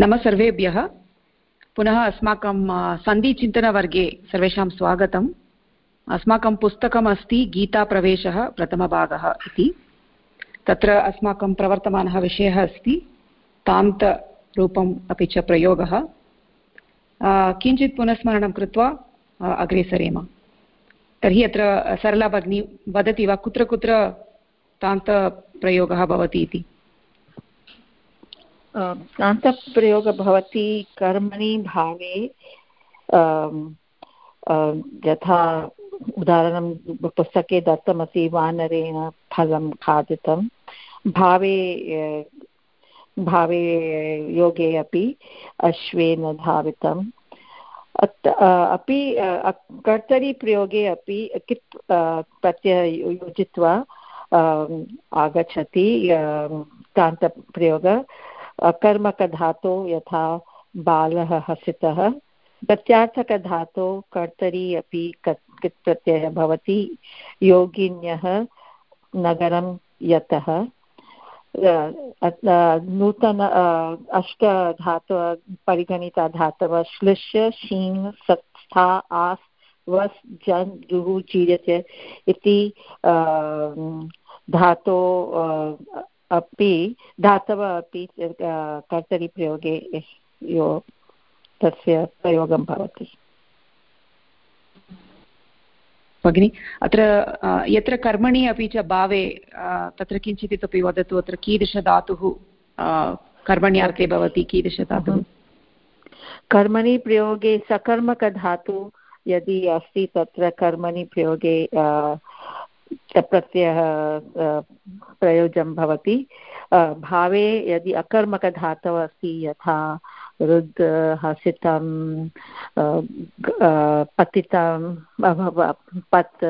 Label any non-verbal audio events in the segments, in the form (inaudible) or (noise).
नमः सर्वेभ्यः। पुनः अस्माकं सन्धिचिन्तनवर्गे सर्वेषां स्वागतम्। अस्माकं पुस्तकमस्ति गीताप्रवेशः प्रथमभागः इति। तत्र अस्माकं प्रवर्तमानः विषयः अस्ति, तान्तरूपम् अपि च प्रयोगः। किञ्चित् पुनस्मरणं कृत्वा अग्रे सरेम। तर्हि अत्र सरला भगिनी वदति वा, कुत्र कुत्र तान्तप्रयोगः भवति इति? कान्तप्रयोगः भवति कर्मणि भावे यथा उदाहरणं पुस्तके दत्तमस्ति, वानरेण फलं खादितं। भावे भावे योगे अपि अश्वेन धावितम्। अपि कर्तरिप्रयोगे अपि कित् प्रत्यय योजित्वा आगच्छति कान्तप्रयोग कर्मकधातो यथा बालः हसितः। प्रत्यार्थकधातो कर्तरी अपि कित् प्रत्ययः भवति। योगिन्यः नगरं यतः। नूतन अष्टधातव परिगणिता धातवः श्लिष्य शीङ् सत्था आस्, वस्, जन्, जुः जीयते इति धातो अपि धातवः अपि कर्तरिप्रयोगे यो तस्य प्रयोगं भवति। भगिनि अत्र यत्र कर्मणि अपि च भावे तत्र किञ्चित् इतोपि वदतु अत्र कीदृशधातुः कर्मण्यार्थे भवति कीदृशधातुः? कर्मणि प्रयोगे सकर्मकधातु यदि अस्ति तत्र कर्मणि प्रयोगे प्रत्ययः प्रयोजनं भवति। भावे यदि अकर्मकधातवः अस्ति यथा रुद् हसितं पतितं पत्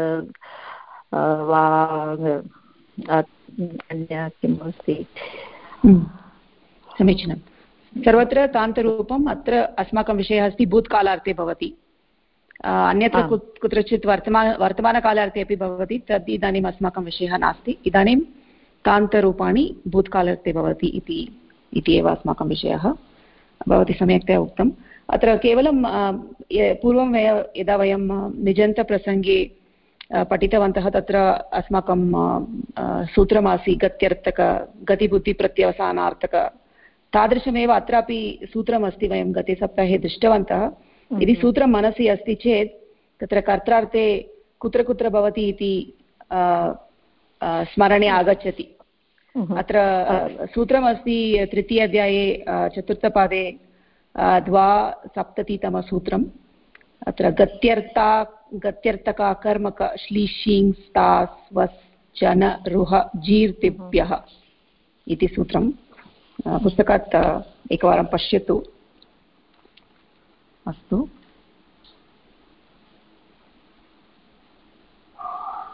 वा अन्य किम् अस्ति हम्म, समीचीनं। सर्वत्र तान्तरूपम् अत्र अस्माकं विषयः अस्ति भूत्कालार्थे भवति। अन्यत्र कुत्रचित् वर्तमान वर्तमानकालार्थे अपि भवति तद् इदानीम् अस्माकं विषयः नास्ति। इदानीं तान्तरूपाणि भूत्कालार्थे भवति इति एव अस्माकं विषयः। भवती सम्यक्तया उक्तम्। अत्र केवलं पूर्वं यदा वयं निजन्तप्रसङ्गे पठितवन्तः तत्र अस्माकं सूत्रमासीत् गत्यर्थक गतिबुद्धिप्रत्यवसानार्थक तादृशमेव अत्रापि सूत्रमस्ति वयं गते सप्ताहे दृष्टवन्तः। यदि सूत्रं मनसि अस्ति चेत् तत्र कर्त्रार्थे कुत्र कुत्र भवति इति स्मरणे आगच्छति। अत्र सूत्रमस्ति तृतीयाध्याये चतुर्थपादे द्वासप्ततितमसूत्रम् अत्र गत्यर्था गत्यर्थका कर्मक श्लीशिङ् स्ता स्वस् जन रुह जीर्तिभ्यः इति सूत्रं पुस्तकात् एकवारं पश्यतु। अस्तु।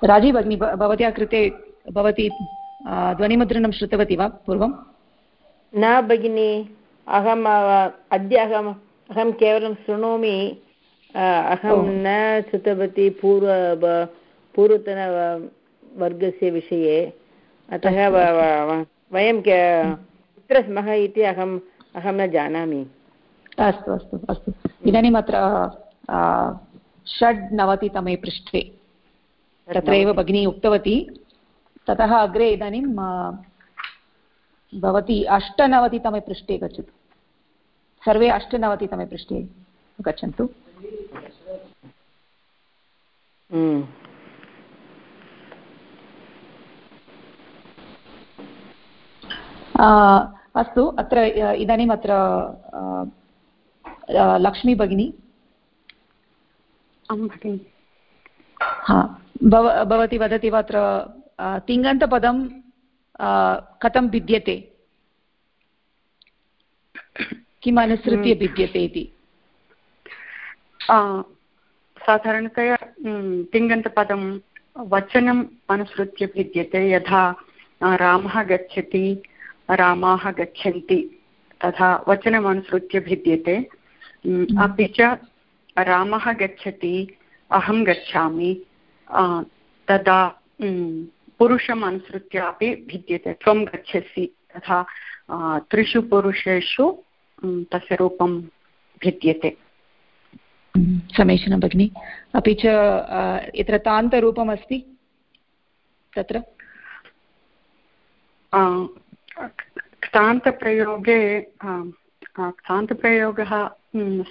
राजीव भगिनी भवत्याः कृते भवती ध्वनिमुद्रणं श्रुतवती वा पूर्वं? न भगिनि अहम् अद्य अहम् अहं केवलं शृणोमि अहं न श्रुतवती पूर्व पूर्वतनवर्गस्य विषये। अतः वयं कुत्र स्मः इति अहम् अहं न जानामि। अस्तु अस्तु अस्तु। इदानीम् अत्र षड्नवतितमे पृष्ठे। तत्रैव भगिनी उक्तवती ततः अग्रे इदानीं भवती अष्टनवतितमे पृष्ठे गच्छतु। सर्वे अष्टनवतितमे पृष्ठे गच्छन्तु। हम्म। अस्तु अत्र इदानीम् अत्र लक्ष्मी भगिनी हा भवती वदति वा अत्र तिङन्तपदं कथं भिद्यते किम् अनुसृत्य हम्म। भिद्यते इति साधारणतया तिङन्तपदं वचनम् अनुसृत्य भिद्यते यथा रामः गच्छति रामाः गच्छन्ति तथा वचनम् अनुसृत्य भिद्यते हम्म। अपि च रामः गच्छति अहं गच्छामि तदा पुरुषम् अनुसृत्य अपि भिद्यते त्वं गच्छसि तथा त्रिषु पुरुषेषु तस्य रूपं भिद्यते। समीचीनं भगिनि अपि च यत्र तान्तरूपमस्ति? तत्र? क्तान्तप्रयोगे क्तान्तप्रयोगः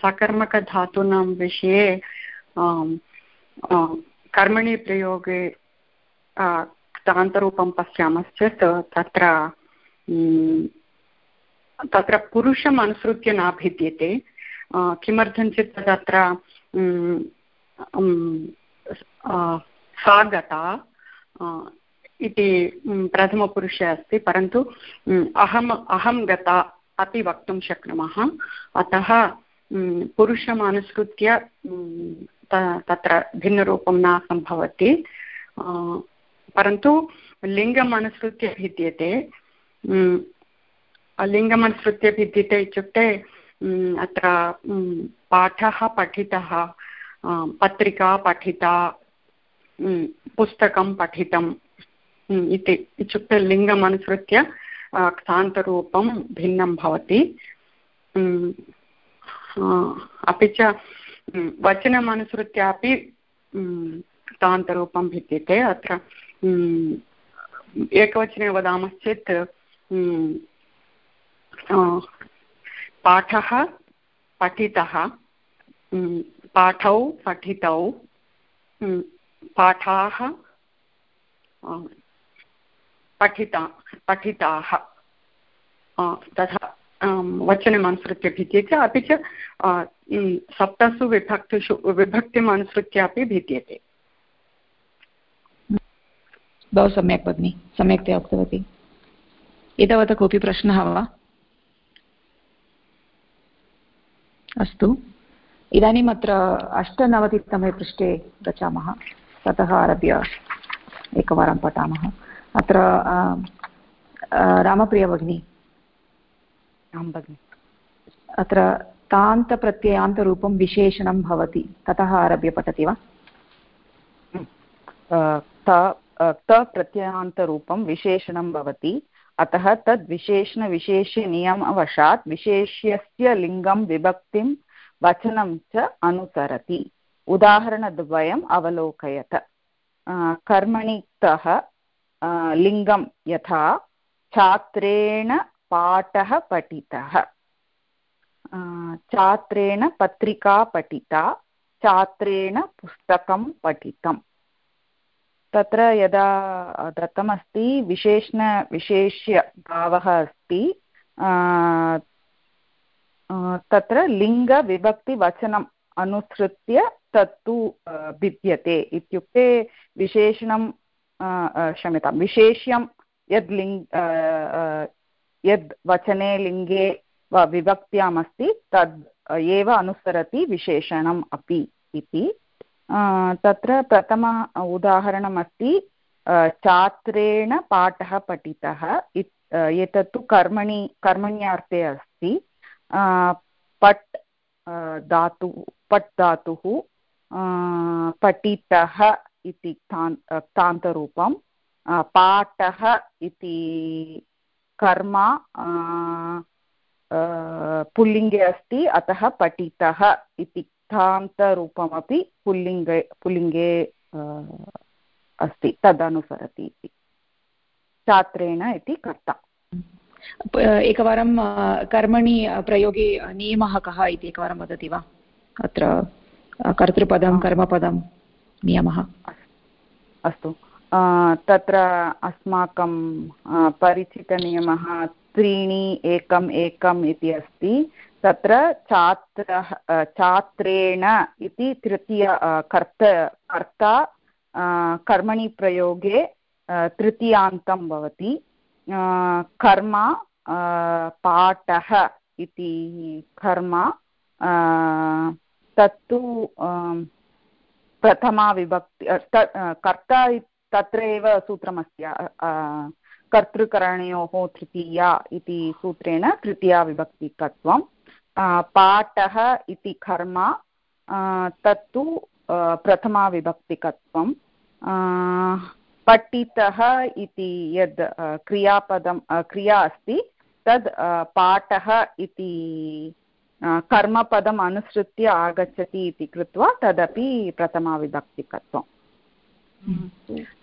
सकर्मकधातूनां विषये कर्मणि प्रयोगे क्तान्तरूपं पश्यामश्चेत् तत्र तत्र पुरुषम् अनुसृत्य न भिद्यते किमर्थं चेत् तत्र सा गता इति प्रथमपुरुषे अस्ति, परन्तु अहम्, अहं गता अपि वक्तुं शक्नुमः। अतः पुरुषम् अनुसृत्य तत्र भिन्नरूपं न सम्भवति परन्तु लिङ्गम् अनुसृत्य भिद्यते। लिङ्गम् अनुसृत्य भिद्यते इत्युक्ते अत्र पाठः पठितः पत्रिका पठिता पुस्तकं पठितम् इति, इत्युक्ते लिङ्गम् अनुसृत्य क्तान्तरूपं भिन्नं भवति। अपि च वचनम् अनुसृत्यापि क्तान्तरूपं भिद्यते। अत्र एकवचने वदामश्चेत् पाठः पठितः पाठौ पठितौ पाठाः पठिता, पठिताः। तथा वचनम् अनुसृत्य भिद्यते अपि च सप्तसु विभक्तिषु विभक्तिम् अनुसृत्य अपि भिद्यते बहु सम्यक् भगिनि, सम्यक्तया उक्तवती। एतावता कोऽपि प्रश्नः वा? अस्तु। इदानीम् अत्र अष्टनवतितमे पृष्ठे गच्छामः। ततः आरभ्य एकवारं पठामः। अत्र रामप्रिया भगिनी आं भगिनि अत्र तान्तप्रत्ययान्तरूपं विशेषणं भवति। ततः आरभ्य पठति वा? तप्रत्ययान्तरूपं विशेषणं भवति। अतः तद् विशेषणविशेषनियमवशात् विशेष्यस्य लिङ्गं विभक्तिं वचनं च अनुसरति। उदाहरणद्वयम् अवलोकयत। कर्मणितः लिङ्गं यथा छात्रेण पाठः पठितः। छात्रेण पत्रिका पठिता, छात्रेण पुस्तकं पठितम्। तत्र यदा दत्तमस्ति विशेषणविशेष्यभावः अस्ति तत्र लिङ्गविभक्तिवचनम् अनुसृत्य तत्तु भिद्यते। इत्युक्ते विशेषणं क्षम्यतां विशेष्यं यद् लिङ् यद् वचने लिङ्गे वा विभक्त्यामस्ति तद् एव अनुसरति विशेषणम् अपि इति तत्र प्रथम उदाहरणमस्ति छात्रेण पाठः पठितः एतत्तु कर्मणि कर्मण्यार्थे अस्ति पट् धातु पट् धातुः पठितः इति तान्तरूपं पाठः इति कर्म पुल्लिङ्गे अस्ति अतः पठितः इति क्तान्तरूपमपि पुल्लिङ्गे पुल्लिङ्गे अस्ति तदनुसरति इति। छात्रेण इति कर्ता। एकवारं कर्मणि प्रयोगे नियमः कः इति एकवारं वदति वा? अत्र कर्तृपदं कर्मपदं नियमः। अस्तु। तत्र अस्माकं परिचितनियमः त्रीणि एकम् एकम् इति अस्ति। तत्र छात्रः छात्रेण इति तृतीय कर्त, कर्ता कर्मणि प्रयोगे तृतीयान्तं भवति। कर्म पाठः इति कर्म तत्तु प्रथमा विभक्ति कर्ता तत्र एव सूत्रमस्ति कर्तृकरणयोः तृतीया इति सूत्रेण तृतीया विभक्तिकत्वं पाठः इति कर्म तत्तु प्रथमा विभक्तिकत्वं पठितः इति यद् क्रियापदं क्रिया अस्ति, तद् पाठः इति कर्मपदम् अनुसृत्य आगच्छति इति कृत्वा तदपि प्रथमाविभक्तिकत्वम्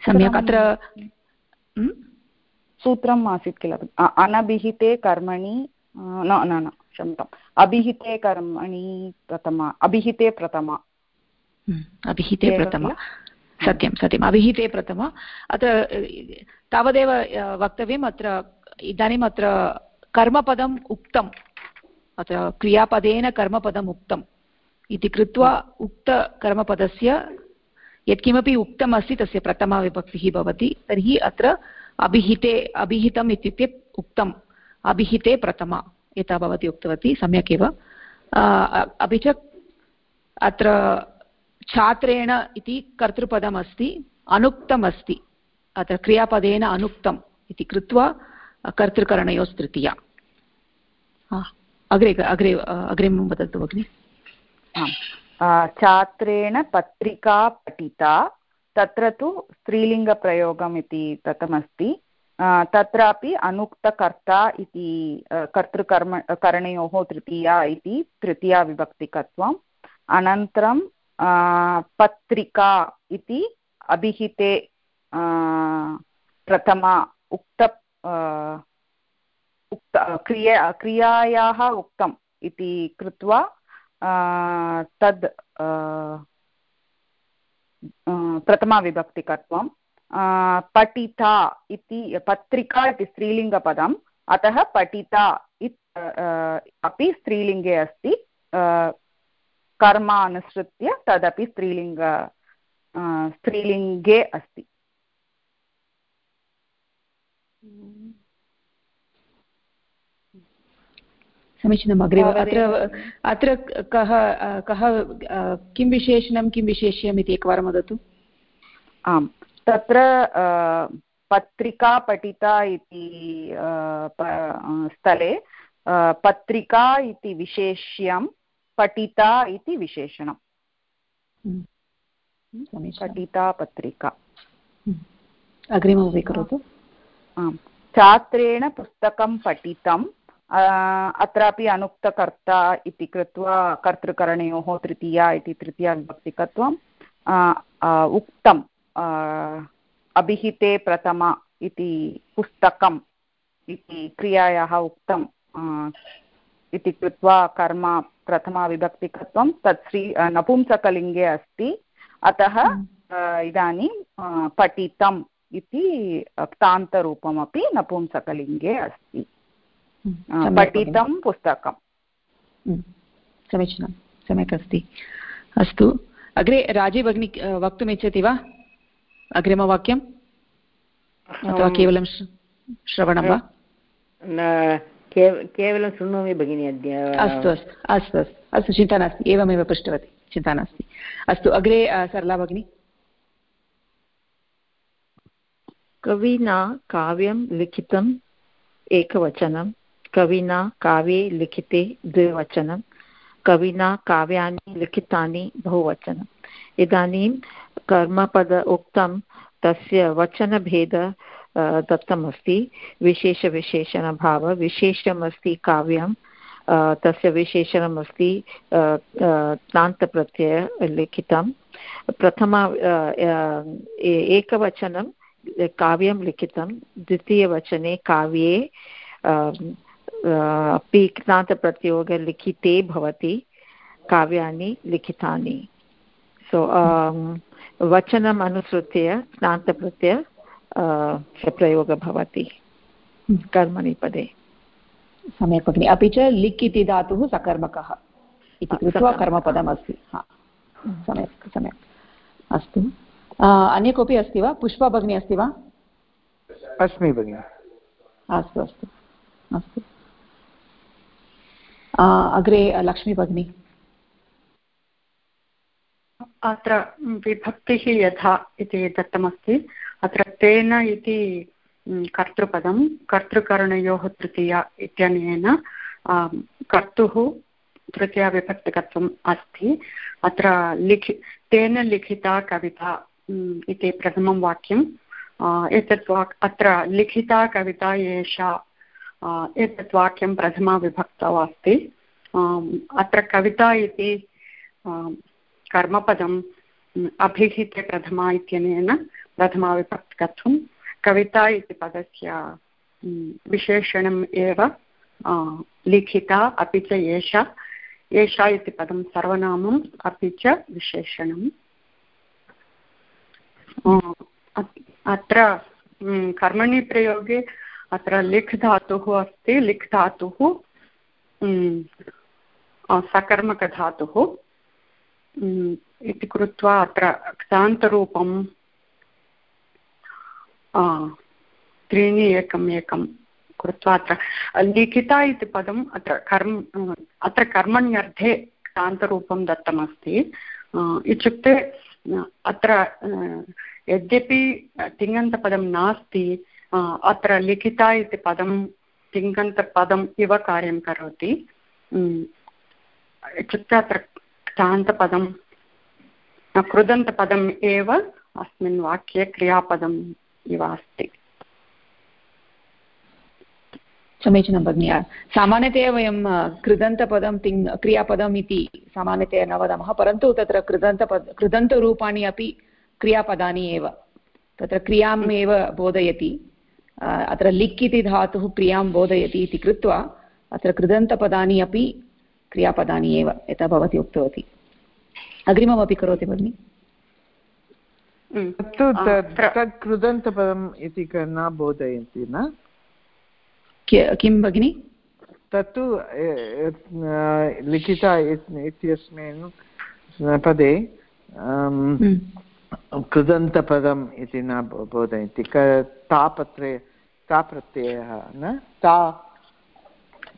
सम्यक् अत्र सूत्रम् आसीत् किल? अनभिहिते कर्मणि न न न क्षम्यताम्। अभिहिते कर्मणि प्रथमा अभिहिते प्रथमा। अभिहिते प्रथमा। सत्यं सत्यम्। अभिहिते प्रथमा। अत्र तावदेव वक्तव्यम् अत्र इदानीम् अत्र कर्मपदम् उक्तम्। अत्र क्रियापदेन कर्मपदम् उक्तम् इति कृत्वा उक्तकर्मपदस्य यत्किमपि उक्तम् अस्ति तस्य प्रथमा विभक्तिः भवति, तर्हि अत्र अभिहिते, अभिहितम् इत्युक्ते उक्तम्। अभिहिते प्रथमा यथा भवती उक्तवती, सम्यक् एव। अपि च अत्र छात्रेण इति कर्तृपदमस्ति, अनुक्तमस्ति। अत्र क्रियापदेन अनुक्तम् इति कृत्वा कर्तृकरणयोस्तृतीया। अग्रे अग्रे अग्रिमं वदतु भगिनि। छात्रेण पत्रिका पठिता, तत्र तु स्त्रीलिङ्गप्रयोगम् इति दत्तमस्ति तत्रापि अनुक्तकर्ता इति कर्तृकर्म, करणयोः तृतीया इति तृतीया विभक्तिकत्वम्। अनन्तरं पत्रिका इति अभिहिते प्रथमा उक्त क्रिया क्रियायाः उक्तम् इति कृत्वा तद् प्रथमाविभक्तिकत्वं पठिता इति, पत्रिका इति स्त्रीलिङ्गपदम्, अतः पठिता इत् अपि स्त्रीलिङ्गे अस्ति कर्म अनुसृत्य तदपि स्त्रीलिङ्ग स्त्रीलिङ्गे अस्ति। समीचीनम् अग्रे अत्र अत्र कः कः किं विशेषणं किं विशेष्यम् इति एकवारं वदतु। आम्। तत्र पत्रिका पठिता इति स्थले पत्रिका इति विशेष्यं पठिता इति विशेषणं। पठिता पत्रिका। अग्रिममपि करोतु आम्। छात्रेण पुस्तकं पठितं। अत्रापि अनुक्तकर्ता इति कृत्वा कर्तृकरणयोः तृतीया इति तृतीया विभक्तिकत्वम् उक्तम् अभिहिते प्रथमा इति पुस्तकम् इति क्रियायाः उक्तम् इति कृत्वा कर्म प्रथमाविभक्तिकत्वं तत् श्री नपुंसकलिङ्गे अस्ति। अतः इदानीं पठितम् इति क्तान्तरूपमपि नपुंसकलिङ्गे अस्ति। पठितं पुस्तकम्। समीचीनं सम्यक् अस्ति अस्तु अग्रे राजे भगिनी वक्तुम् इच्छति वा? अग्रिमवाक्यम्? अथवा केवलं श्रवणं वा? केवलं शृणोमि भगिनि अद्य अस्तु अस्तु अस्तु अस्तु अस्तु चिन्ता नास्ति एवमेव पृष्टवती चिन्ता नास्ति। अस्तु अग्रे सरला भगिनी। कविना काव्यं लिखितम् एकवचनं कविना काव्ये लिखिते द्विवचनं। कविना काव्यानि लिखितानि बहुवचनम् इदानीं कर्मपद उक्तं तस्य वचनभेद दत्तमस्ति। विशेषविशेषणभाव, विशेषमस्ति काव्यं। तस्य विशेषणमस्ति क्लान्तप्रत्यय लिखितं। प्रथमा एकवचनं काव्यं लिखितं। द्वितीयवचने काव्ये अपि क्नान्तप्रतियोगलिखिते भवति काव्यानि लिखितानि। सो वचनम् अनुसृत्य क्नान्तप्रत्यय प्रयोगः भवति कर्मणि पदे। सम्यक् भगिनि। अपि च लिक् इति धातुः सकर्मकः इति कृत्वा कर्मपदमस्ति। सम्यक् सम्यक्। अस्तु। अन्य कोऽपि अस्ति वा? पुष्पा भगिनी अस्ति वा? अस्मि भगिनि। अस्तु अस्तु। अस्तु। अग्रे लक्ष्मी भगिनी। अत्र विभक्तिः यथा इति दत्तमस्ति अत्र तेन इति कर्तृपदं, कर्तृकरणयोः तृतीया इत्यनेन कर्तुः तृतीयाविभक्तिकत्वम् अस्ति। अत्र लिखि, तेन लिखिता कविता इति प्रथमं वाक्यं एतत् वाक्, अत्र लिखिता कविता एषा एतत् वाक्यं प्रथमाविभक्तौ अस्ति। अत्र कविता इति कर्मपदम् अभिहिते प्रथमा इत्यनेन प्रथमाविभक्ति कर्तुं कविता इति पदस्य विशेषणम् एव लिखिता, अपि च एषा। एषा इति पदं सर्वनामम्, अपि च विशेषणम्। अत्र कर्मणि प्रयोगे अत्र लिख् धातुः अस्ति, लिख् धातुः सकर्मकधातुः इति कृत्वा अत्र क्तान्तरूपं त्रीणि एकम् एकं कृत्वा अत्र लिखिता इति पदम् अत्र कर्म अत्र कर्मण्यर्थे क्तान्तरूपं दत्तमस्ति इत्युक्ते, अत्र यद्यपि तिङन्तपदं नास्ति अत्र लिखिता इति पदं तिङन्तपदम् इव कार्यं करोति। इत्युक्ते अत्र क्तान्तपदं कृदन्तपदम् एव अस्मिन् वाक्ये क्रियापदम् इव अस्ति। समीचीनं भगिनि। सामान्यतया वयं कृदन्तपदं, तिङ्, क्रियापदम् इति सामान्यतया न वदामः, परन्तु तत्र कृदन्तपद, कृदन्तरूपाणि अपि क्रियापदानि एव। तत्र क्रियाम् बोधयति। अत्र लिक् इति धातुः क्रियाँ बोधयति इति कृत्वा अत्र कृदन्तपदानि अपि क्रियापदानि एव यथा भवती उक्तवती। अग्रिममपि करोति भगिनि? कृदन्तपदम् इति न बोधयन्ति न? किं भगिनि? तत्तु लिखिता इत्यस्मिन् पदे। कृदन्तपदम् इति न बोधयन्ति। तापत्रे ताप्रत्ययः न? ता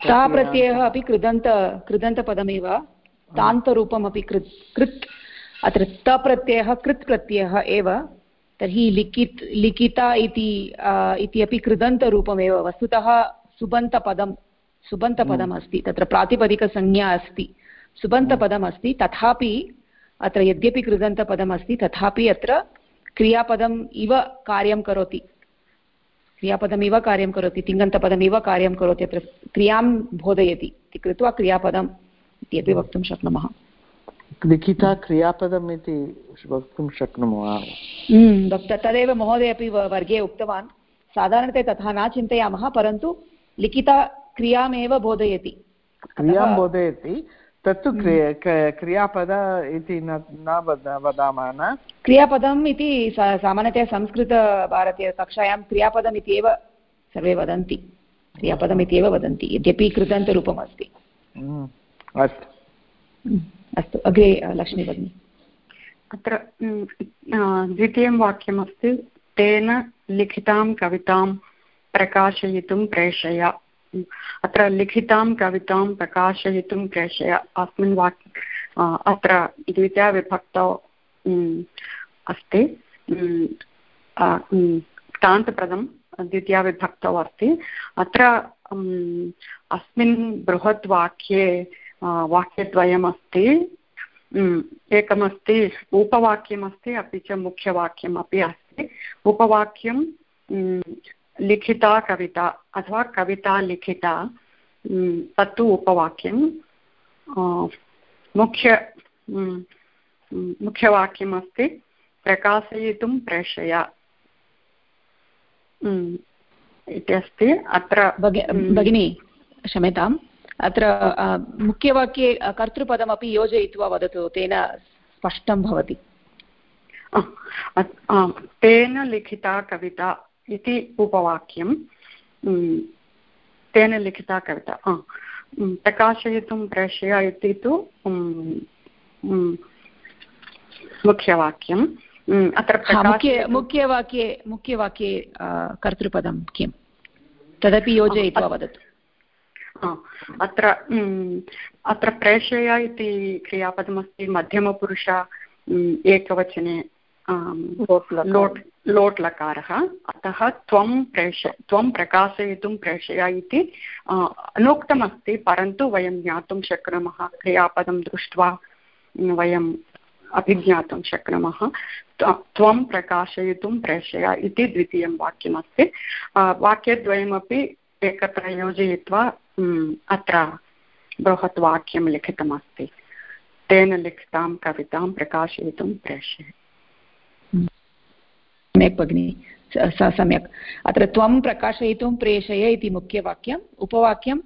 ताप्रत्ययः अपि कृदन्त कृदन्तपदमेव। तान्तरूपमपि कृत् कृत् अत्र तप्रत्ययः कृत् प्रत्ययः एव। तर्हि लिखित् लिखिता इति इति अपि कृदन्तरूपमेव। वस्तुतः सुबन्तपदं सुबन्तपदम् हम्म। अस्ति तत्र प्रातिपदिकसंज्ञा अस्ति। सुबन्तपदम् अस्ति तथापि अत्र यद्यपि कृदन्तपदम् अस्ति तथापि अत्र क्रियापदम् इव कार्यं करोति। क्रियापदमिव कार्यं करोति तिङन्तपदमिव कार्यं करोति अत्र क्रियाँ बोधयति। इति कृत्वा क्रियापदम् इत्यपि वक्तुं शक्नुमः। लिखिता क्रियापदम् इति वक्तुं शक्नुमः? हम्म, तदेव महोदय अपि वर्गे उक्तवान्। साधारणतया तथा न चिन्तयामः परन्तु लिखिता क्रियामेव बोधयति। क्रियाँ बोधयति तत्तु हम्म। क्रियापद इति न वदामः न? क्रियापदम् इति सामान्यतया संस्कृतभारतीयकक्षायां क्रियापदम् इत्येव सर्वे वदन्ति। क्रियापदम् इत्येव वदन्ति यद्यपि कृदन्तरूपम् अस्ति। हम्म, अस्तु। हम्म, अस्तु। अग्रे लक्ष्मी भगिनी। अत्र द्वितीयं वाक्यमस्ति तेन लिखितां कवितां प्रकाशयितुं प्रेषय। अत्र लिखितां, कवितां प्रकाशयितुं प्रेषय। अस्मिन् वाक् अत्र द्वितीयाविभक्तौ अस्ति। क्तान्तपदं द्वितीयाविभक्तौ अस्ति। अत्र अस्मिन् बृहत् वाक्ये वाक्यद्वयमस्ति। एकमस्ति उपवाक्यमस्ति, अपि च मुख्यवाक्यम् अपि अस्ति। उपवाक्यं लिखिता कविता अथवा कविता लिखिता तत्तु उपवाक्यं मुख्य मुख्यवाक्यमस्ति प्रकाशयितुं प्रेषय। इति अस्ति। अत्र भगिनी क्षम्यताम्। अत्र मुख्यवाक्ये कर्तृपदमपि योजयित्वा वदतु तेन स्पष्टं भवति। तेन लिखिता कविता इति उपवाक्यं तेन लिखिता कविता प्रकाशयितुं प्रेषय इति तु मुख्यवाक्यम्। अत्र मुख्य मुख्यवाक्ये मुख्यवाक्ये कर्तृपदं किम्? तदपि योजयित्वा वदतु। अत्र अत्र प्रेषय इति क्रियापदमस्ति मध्यमपुरुष एकवचने लोट् लोट् लकारः अतः त्वं प्रेष, त्वं प्रकाशयितुं प्रेषय इति अनुक्तमस्ति, परन्तु वयं ज्ञातुं शक्नुमः, क्रियापदं दृष्ट्वा वयम् अभिज्ञातुं शक्नुमः। त्वं प्रकाशयितुं प्रेषय इति द्वितीयं वाक्यमस्ति। वाक्यद्वयमपि एकत्र योजयित्वा अत्र बृहत् वाक्यं लिखितमस्ति। तेन लिखितां कवितां प्रकाशयितुं प्रेषय। सम्यक् भगिनि, स सम्यक्। अत्र त्वं प्रकाशयितुं प्रेषय इति मुख्यवाक्यम्। उपवाक्यं,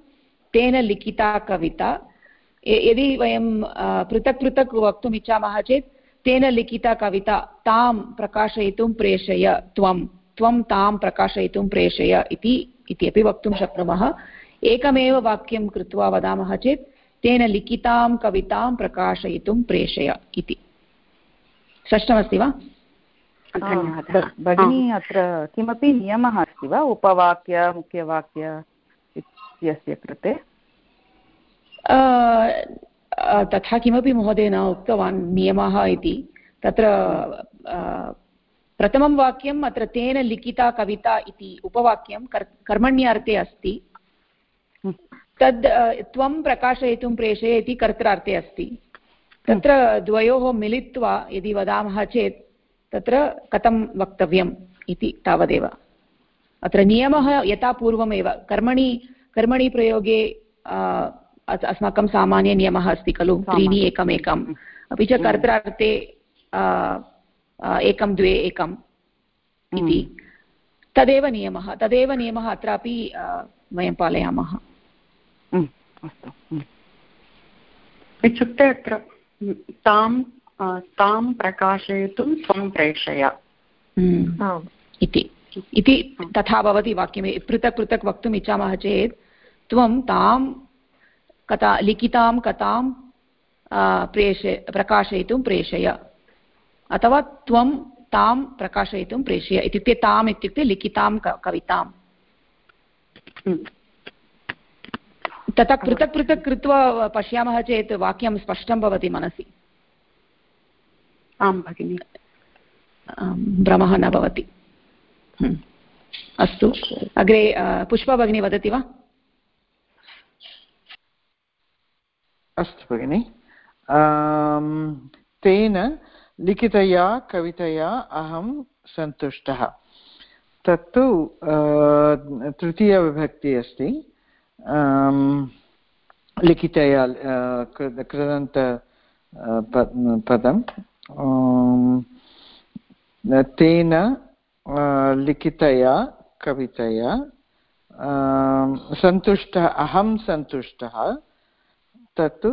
तेन लिखिता कविता। यदि वयं पृथक् पृथक् वक्तुम् इच्छामः चेत्, तेन लिखिता कविता, तां प्रकाशयितुं प्रेषय त्वं। त्वं तां प्रकाशयितुं प्रेषय इति इति अपि वक्तुं शक्नुमः। एकमेव वाक्यं कृत्वा वदामः चेत्, तेन लिखितां कवितां प्रकाशयितुं प्रेषय इति। स्पष्टमस्ति वा? धन्यवादः। भगिनी अत्र किमपि नियमः अस्ति वा? उपवाक्य मुख्यवाक्य इत्यस्य कृते? तथा किमपि महोदय न उक्तवान् नियमः इति। तत्र प्रथमं वाक्यम् अत्र तेन लिखिता कविता इति उपवाक्यं कर् कर्मण्यर्थे अस्ति। तद् त्वं प्रकाशयितुं प्रेषय इति कर्त्रार्थे अस्ति। तत्र द्वयोः मिलित्वा यदि वदामः चेत् तत्र कथं वक्तव्यम् इति तावदेव। अत्र नियमः यथा पूर्वमेव। कर्मणि कर्मणि प्रयोगे अस्माकं सामान्यनियमः अस्ति खलु? त्रीणि एकम् एकम् अपि च कर्त्रार्थे एकं द्वे एकम् इति। तदेव नियमः। तदेव नियमः अत्रापि वयं पालयामः। अस्तु। इत्युक्ते अत्र तां तां प्रकाशयितुं त्वं प्रेषय। इति। इति तथा भवति वाक्यं पृथक् पृथक् वक्तुम् इच्छामः चेत् त्वं तां कथा लिखितां कथां प्रेष प्रकाशयितुं प्रेषय। अथवा त्वं तां प्रकाशयितुं प्रेषय। इत्युक्ते ताम् इत्युक्ते लिखितां कविताम्। हम्म। तथा पृथक् पृथक् कृत्वा पश्यामः चेत् वाक्यं स्पष्टं भवति मनसि। आं भगिनि। भ्रमः न भवति। हम्म। अस्तु। अग्रे पुष्पा भगिनी वदति वा? अस्तु भगिनि। तेन लिखितया कवितया अहं सन्तुष्टः। तत्तु तृतीयविभक्ति अस्ति। लिखितया कृदन्त पदं तेन लिखितया, कवितया सन्तुष्टः, अहं सन्तुष्टः, तत्तु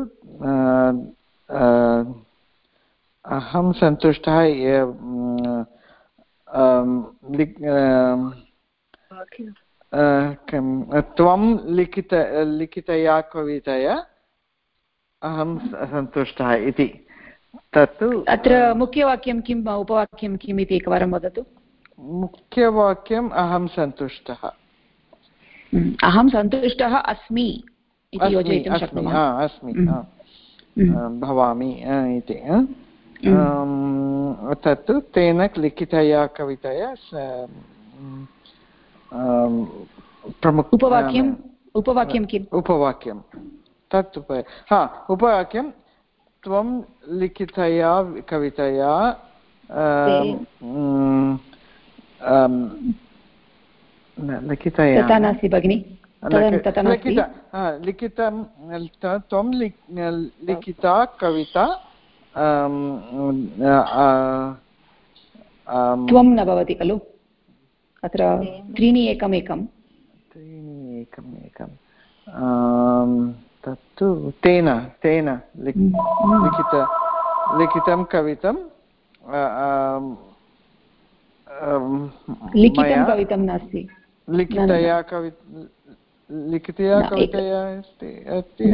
अहं सन्तुष्टः त्वं लिखित, लिखितया, कवितया, अहं सन्तुष्टः इति। तत्तु अत्र मुख्यवाक्यं किम् उपवाक्यं किम् इति एकवारं वदतु। मुख्यवाक्यम् अहं सन्तुष्टः। अहं सन्तुष्टः अस्मि इति योजयितुं शक्नुमः। अस्मि भवामि इति तत्तु तेन लिखितया कवितया प्रमुख उपवाक्यम् उपवाक्यं किम्? उपवाक्यं तत् हा उपवाक्यं त्वं लिखितया कवितया लिखितया। तथा नास्ति भगिनि लिखितं त्वं लिखिता कविता त्वं न भवति खलु? अत्र त्रीणि एकम् एकं त्रीणि एकम् एकं तत्तु। तेन तेन लिखित लिखितं कवितं लिखितं कवितं नास्ति। लिखितया कवि लिखितया कवितया अस्ति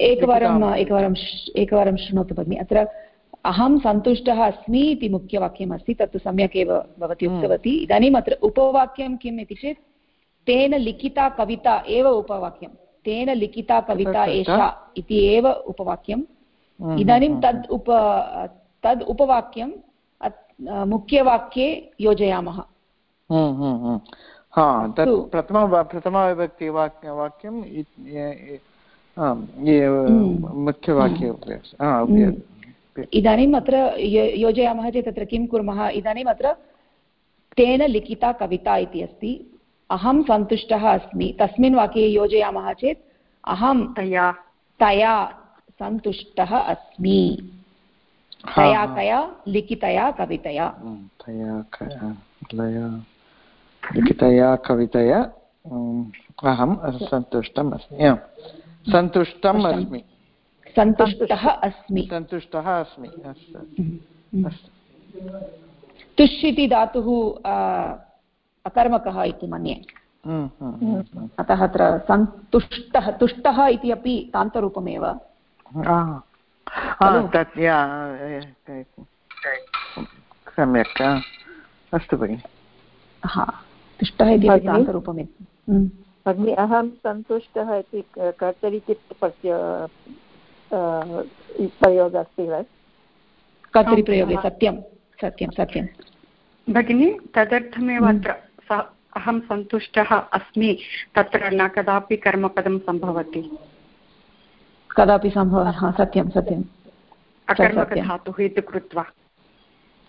एकवारम् एकवारम् एकवारं शृणोतु भगिनि। अत्र अहं सन्तुष्टः अस्मि इति मुख्यवाक्यम् अस्ति तत्तु सम्यक् एव भवती हम्म। उक्तवती। इदानीम् अत्र उपवाक्यं किम् इति चेत् तेन लिखिता कविता एव उपवाक्यं तेन लिखिता कविता एषा इति एव उपवाक्यं हम्म, इदानीं हम्म, तद् उप तद् उपवाक्यं मुख्यवाक्ये योजयामः। हा तत् प्रथम प्रथमविभक्ति वाक्यं मुख्यवाक्ये इदानीम् अत्र योजयामः चेत् तत्र किं कुर्मः? इदानीम् अत्र तेन लिखिता कविता इति अस्ति। अहं सन्तुष्टः अस्मि। तस्मिन् वाक्ये योजयामः चेत् अहं तया। तया सन्तुष्टः अस्मि। तया कया लिखितया कवितया। तया कया लया लिखितया कवितया अहं सन्तुष्टम् अस्मि। सन्तुष्टम् अस्मि। सन्तुष्टः अस्मि। सन्तुष्टः अस्मि। अस्तु। हम्म। तुष् इति धातुः अकर्मकः इति मन्ये। हम्म, हम्म, अतः अत्र सन्तुष्टः तुष्टः इति अपि तान्तरूपमेव। तत् सम्यक् अस्तु भगिनि। हा तुष्टः इति अपि तान्तरूपमेव भगिनि अहं सन्तुष्टः इति कर्तरि प्रत्य प्रयोगः अस्ति वा? कर्तरिप्रयोगे सत्यं सत्यं सत्यं। भगिनि तदर्थमेव अत्र अहं सन्तुष्टः अस्मि तत्र न कदापि कर्मपदं सम्भवति। कदापि सम्भवः सत्यं सत्यम् अकर्मकधातुः इति कृत्वा।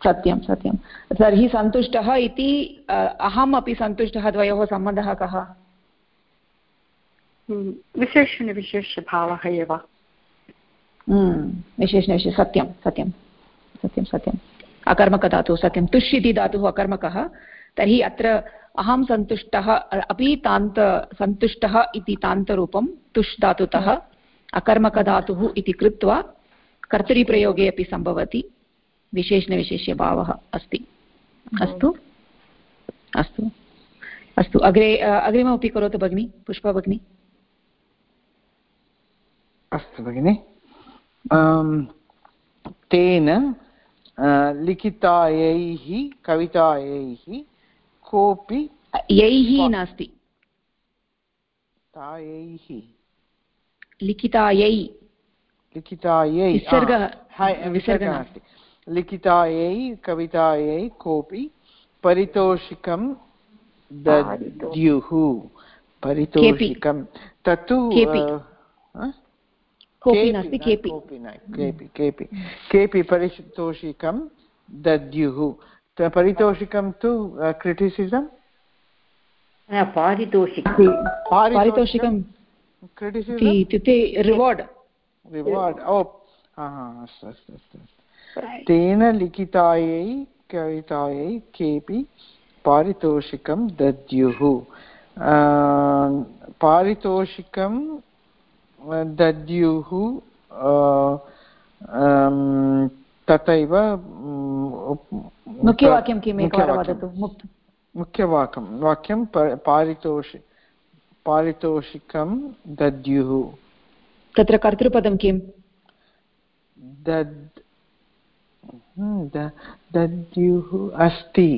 सत्यं सत्यं। तर्हि सन्तुष्टः इति अहम् अपि सन्तुष्टः द्वयोः सम्बन्धः कः? विशेषणविशेषभावः एव। विशेषणविशेष सत्यं सत्यं। सत्यं सत्यम् अकर्मकधातुः सत्यं। तुष् इति धातुः अकर्मकः। तर्हि अत्र अहं सन्तुष्टः अपि तान्त सन्तुष्टः इति तान्तरूपं तुष् धातुतः अकर्मकधातुः इति कृत्वा कर्तरिप्रयोगे अपि सम्भवति। विशेषणविशेष्यभावः अस्ति। अस्तु। अस्तु। अस्तु। अग्रे अग्रिममपि करोतु भगिनि पुष्पा भगिनी। अस्तु भगिनि। तेन लिखितायैः कवितायैः कोऽपि यैः नास्ति। तायैः। लिखितायै। लिखितायै विसर्गः नास्ति। लिखितायै कवितायै कोऽपि परितोषिकं दद्युः। परितोषिकं। तत्तु केपि केपि केपि परितोषिकं दद्युः। परितोषिकं तु क्रिटिसिसम् पारितोषिकं। इत्युक्ते रिवार्ड् रिवार्ड् ओ अस्तु अस्तु अस्तु तेन लिखितायै कवितायै केपि पारितोषिकं दद्युः। पारितोषिकं दद्युः तथैव मुख्यवाक्यं किम् एकवारं वदतु? मुख्यवाक्यं। वाक्यं पारितोषि पारितोषिकं दद्युः। तत्र कर्तृपदं किम् दद् दद्युः अस्ति।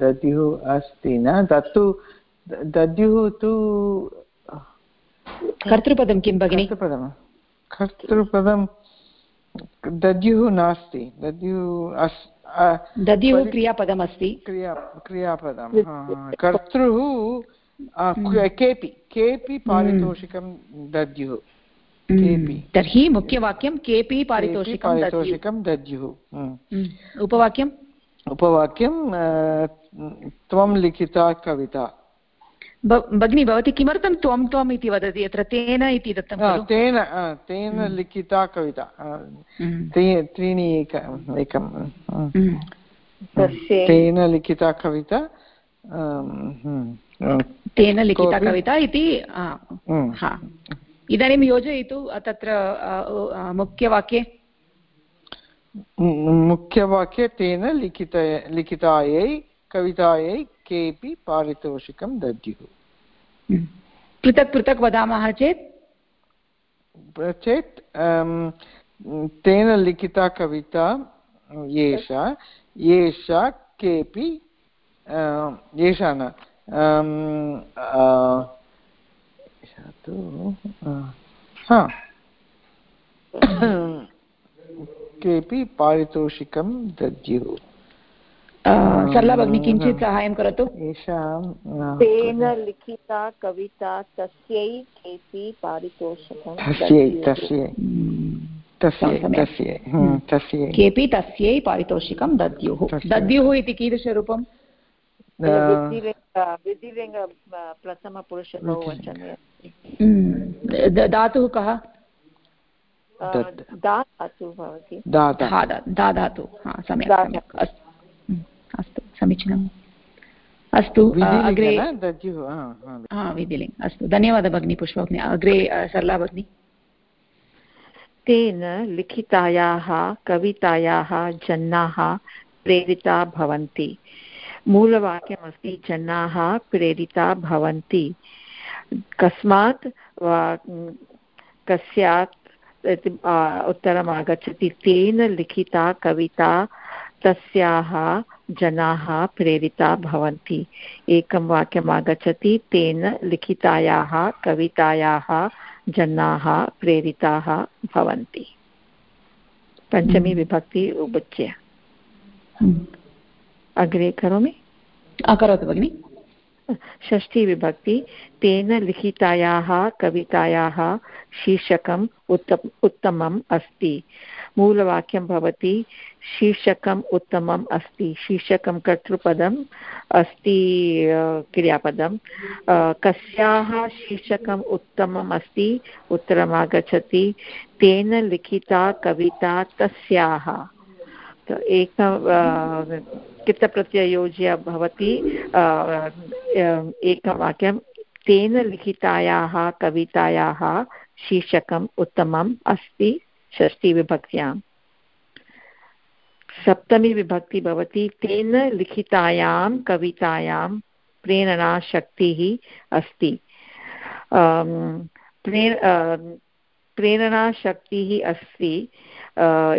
दद्युः अस्ति न? तत्तु दद्युः तु कर्तृपदं किं भगिनि? कर्तृपदं। कर्तृपदं दद्युः नास्ति। दद्युः अस् दद्युः क्रियापदमस्ति। क्रिया क्रियापदं कर्तृः हम्म। केपि केपि पारितोषिकं दद्युः। हम्म। तर्हि मुख्यवाक्यं केपि पारितोषिकं पारितोषिकं दद्युः। हम्म। उपवाक्यम्? उपवाक्यं त्वं लिखिता कविता। भगिनी भवती किमर्थं त्वं त्वम् इति वदति अत्र तेन इति दत्तं तेन तेन हम्म। लिखिता कविता हम्म। त्रीणि एक एकं हम्म। तेन लिखिता कविता तेन लिखिता कविता इति इदानीं योजयतु तत्र मुख्यवाक्ये मुख्यवाक्ये तेन लिखित लिखितायै कवितायै केपि पारितोषिकं दद्युः। पृथक् पृथक् वदामः चेत्? चेत् तेन लिखिता कविता एषा एषा केपि एषा न केपि पारितोषिकं दद्युः। सरला भगिनी किञ्चित् साहाय्यं करोतु। तेन लिखिता कविता तस्यै केपि पारितोषिकं केपि तस्यै पारितोषिकं दद्युः। दद्युः इति कीदृशरूपं? प्रथमपुरुष बहुवचने धातुः कः? धातु भवति। दाधातु सम्यक् सम्यक्। अस्तु। समीचीनम्। अस्तु अग्रे विधिलिङ्ग् अस्तु धन्यवादः भगिनी पुष्पभगिनी। अग्रे सरला भगिनी। तेन लिखितायाः कवितायाः जनाः प्रेरिता भवन्ति। मूलवाक्यमस्ति जनाः प्रेरिता भवन्ति। कस्मात् कस्यात् उत्तरम् आगच्छति तेन लिखिता कविता तस्याः जनाः प्रेरिता भवन्ति। एकं वाक्यम् आगच्छति तेन लिखितायाः कवितायाः जनाः प्रेरिताः भवन्ति। पञ्चमी हम्म। विभक्ति उपच्य हम्म। अग्रे करोमि? करोतु भगिनि। षष्ठी विभक्ति तेन लिखितायाः कवितायाः शीर्षकम् उत्तम उत्तमम् अस्ति। मूलवाक्यं भवति, शीर्षकम् उत्तमम् अस्ति। शीर्षकं कर्तृपदम् अस्ति क्रियापदं कस्याः शीर्षकम् उत्तमम् अस्ति? उत्तरमागच्छति, तेन लिखिता कविता तस्याः। एक कित्तप्रत्ययोज्य भवति एकवाक्यं तेन लिखितायाः कवितायाः शीर्षकम् उत्तमम् अस्ति। षष्टिविभक्त्याम् सप्तमी विभक्ति भवति, तेन लिखितायां कवितायां प्रेरणाशक्तिः अस्ति। प्रेरणाशक्तिः अस्ति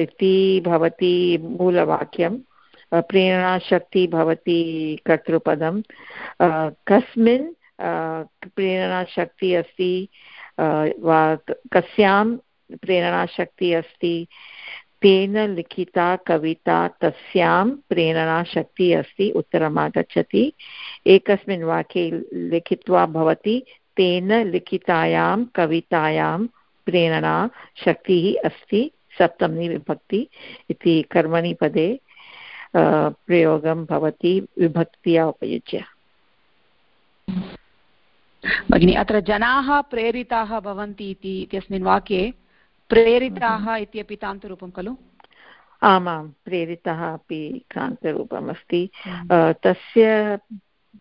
इति भवति मूलवाक्यं प्रेरणाशक्ति भवति कर्तृपदं। कस्मिन् प्रेरणाशक्ति अस्ति वा कस्यां प्रेरणाशक्ति अस्ति। तेन लिखिता कविता तस्यां प्रेरणाशक्तिः अस्ति, उत्तरमागच्छति। एकस्मिन् वाक्ये लिखित्वा भवति, तेन लिखितायां कवितायां प्रेरणाशक्तिः अस्ति, सप्तमी विभक्ति इति कर्मणि पदे प्रयोगं भवति, विभक्त्या उपयुज्य। भगिनि, अत्र जनाः प्रेरिताः भवन्ति इति इत्यस्मिन् वाक्ये प्रेरिताः इत्यपि तान्तरूपं खलु? आमां प्रेरितः अपि क्रान्तरूपम् अस्ति तस्य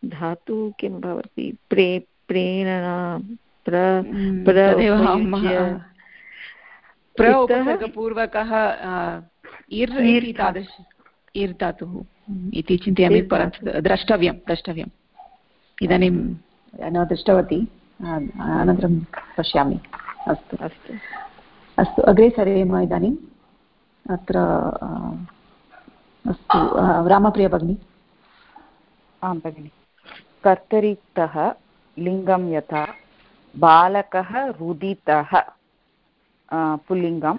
धातु किं भवति? प्रे प्रेरणा प्र उपसर्गपूर्वकः इर् इति तादृश इर् धातुः इति चिन्तयामि द्रष्टव्यं द्रष्टव्यम्। इदानीं न दृष्टवती अनन्तरं पश्यामि। अस्तु। अस्तु। अस्तु, अग्रे सरेम इदानीम् अत्र अस्तु रामप्रिया भगिनी। आं भगिनि। कर्तरितः लिङ्गं यथा, बालकः रुदितः पुल्लिङ्गं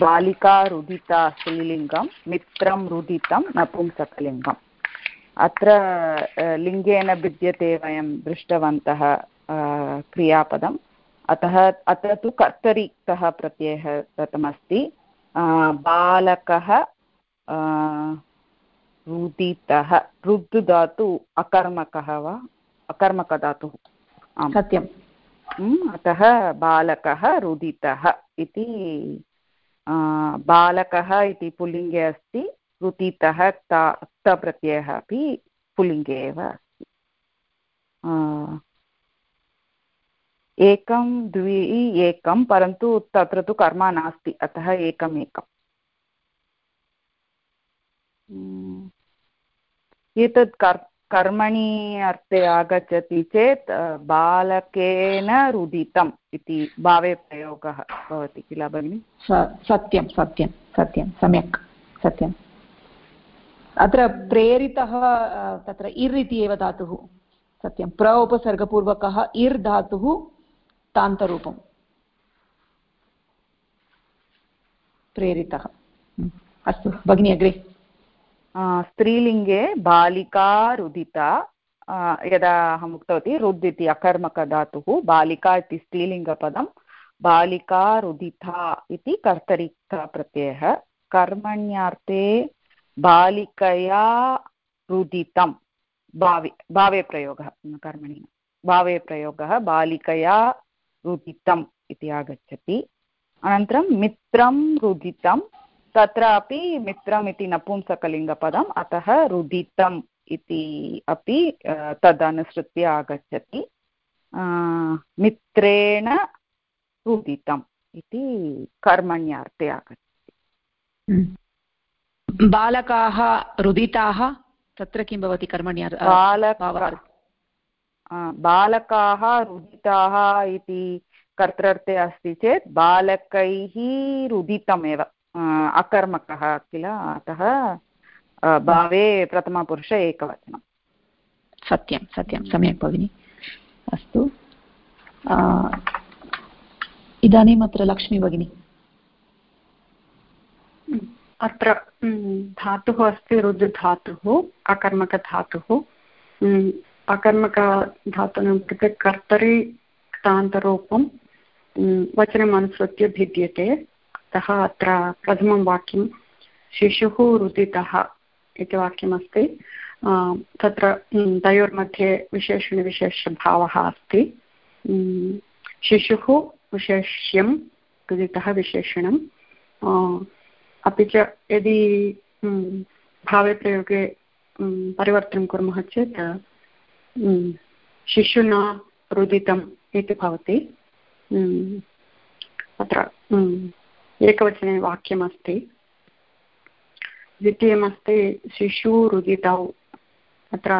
बालिका रुदिता स्त्रीलिङ्गं मित्रं रुदितं नपुंसकलिङ्गम्। अत्र लिङ्गेन भिद्यते वयं दृष्टवन्तः क्रियापदम्। अतः अत्र तु कर्तरिक्तः प्रत्ययः दत्तमस्ति बालकः रुदितः रुद् धातु अकर्मकः वा? अकर्मकधातुः। सत्यम्। अतः बालकः रुदितः इति बालकः इति पुल्लिङ्गे अस्ति रुदितः तप्रत्ययः अपि पुल्लिङ्गे एव अस्ति। एकं, द्वि, एकं, परन्तु तत्र तु कर्म नास्ति, अतः एकम् एकम्। एतत् कर्, कर्मणि अर्थे आगच्छति चेत् बालकेन रुदितम् इति भावे प्रयोगः भवति किल भगिनि? सत्यं सत्यं सत्यं, सम्यक् सत्यम् अत्र प्रेरितः तत्र इर् इति एव धातुः। सत्यं, प्र उपसर्गपूर्वकः इर् धातुः तान्तरूपम्। प्रेरितः। अस्तु, भगिनी, अग्रे। स्त्रीलिङ्गे बालिका रुदिता यदा अहम् उक्तवती, रुद् इति अकर्मकधातुः, बालिका इति स्त्रीलिङ्गपदं बालिका रुदिता इति कर्तरिकप्रत्ययः। कर्मण्यार्थे बालिकया रुदितं। भावे भावे प्रयोगः, कर्मणि। भावे प्रयोगः, बालिकया रुदितम् इति आगच्छति। अनन्तरं मित्रं रुदितं तत्रापि मित्रम् इति नपुंसकलिङ्गपदम् अतः रुदितम् इति अपि तदनुसृत्य आगच्छति। मित्रेण रुदितम् इति कर्मण्यार्थे आगच्छति। बालकाः रुदिताः? तत्र किं भवति कर्मण्यार् बालकाः रुदिताः इति कर्तृर्थे अस्ति चेत् बालकैः रुदितमेव अकर्मकः किल अतः भावे प्रथमपुरुष एकवचनं। सत्यं सत्यं सम्यक् भगिनि। अस्तु। इदानीम् अत्र लक्ष्मी भगिनी। अत्र धातुः अस्ति रुद्धातुः अकर्मकधातुः। अकर्मकधातूनां कृते कर्तरि क्तान्तरूपं वचनम् अनुसृत्य भिद्यते। अतः अत्र प्रथमं वाक्यं, शिशुः रुदितः इति वाक्यमस्ति। तत्र तयोर्मध्ये विशेषणविशेषभावः अस्ति। शिशुः विशेष्यं रुदितः विशेषणम्। अपि च यदि भावे प्रयोगे परिवर्तनं कुर्मः चेत् शिशुना रुदितम् इति भवति। अत्र एकवचने वाक्यमस्ति। द्वितीयमस्ति शिशुरुदितौ अत्र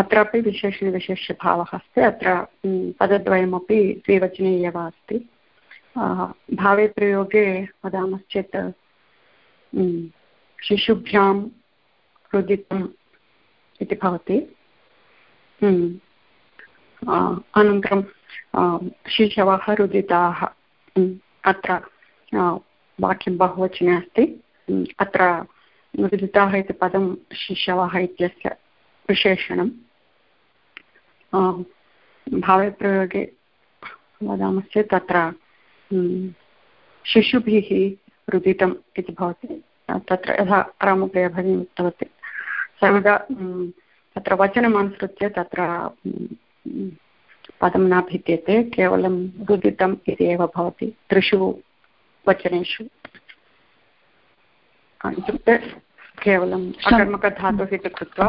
अत्रापि विशेषणविशेषभावः अस्ति। अत्र पदद्वयमपि द्विवचने एव अस्ति। भावे प्रयोगे वदामश्चेत् शिशुभ्यां रुदितम् इति भवति। अनन्तरं शिशवः, रुदिताः अत्र वाक्यं बहुवचने अस्ति। अत्र रुदिताः इति पदं शिशवः इत्यस्य विशेषणं भावे प्रयोगे वदामश्चेत् तत्र शिशुभिः रुदितम् इति भवति। तत्र यथा रामप्रिया भगिनी उक्तवती। सर्वदा तत्र वचनम् अनुसृत्य तत्र पदं न भिद्यते केवलं रुदितम् इति एव भवति त्रिषु वचनेषु। इत्युक्ते केवलम् अकर्मकधातुः इति कृत्वा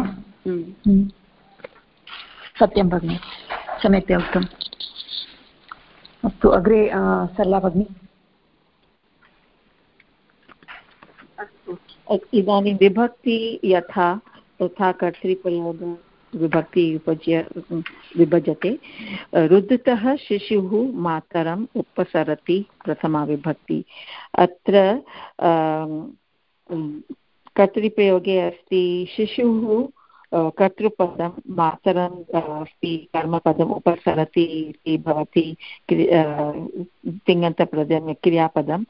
सत्यं भगिनि सम्यक्तया उक्तम् अस्तु अग्रे सरला भगिनी। इदानीं विभक्ति यथा तथा कर्तृप्रयोग विभक्ति उपज्य विभजते रुद्धतः शिशुः मातरम् उपसरति प्रथमा विभक्ति। अत्र कर्तृप्रयोगे अस्ति शिशुः कर्तृपदं मातरम् अस्ति कर्मपदम् उपसरति इति भवति तिङन्तपदं क्रियापदं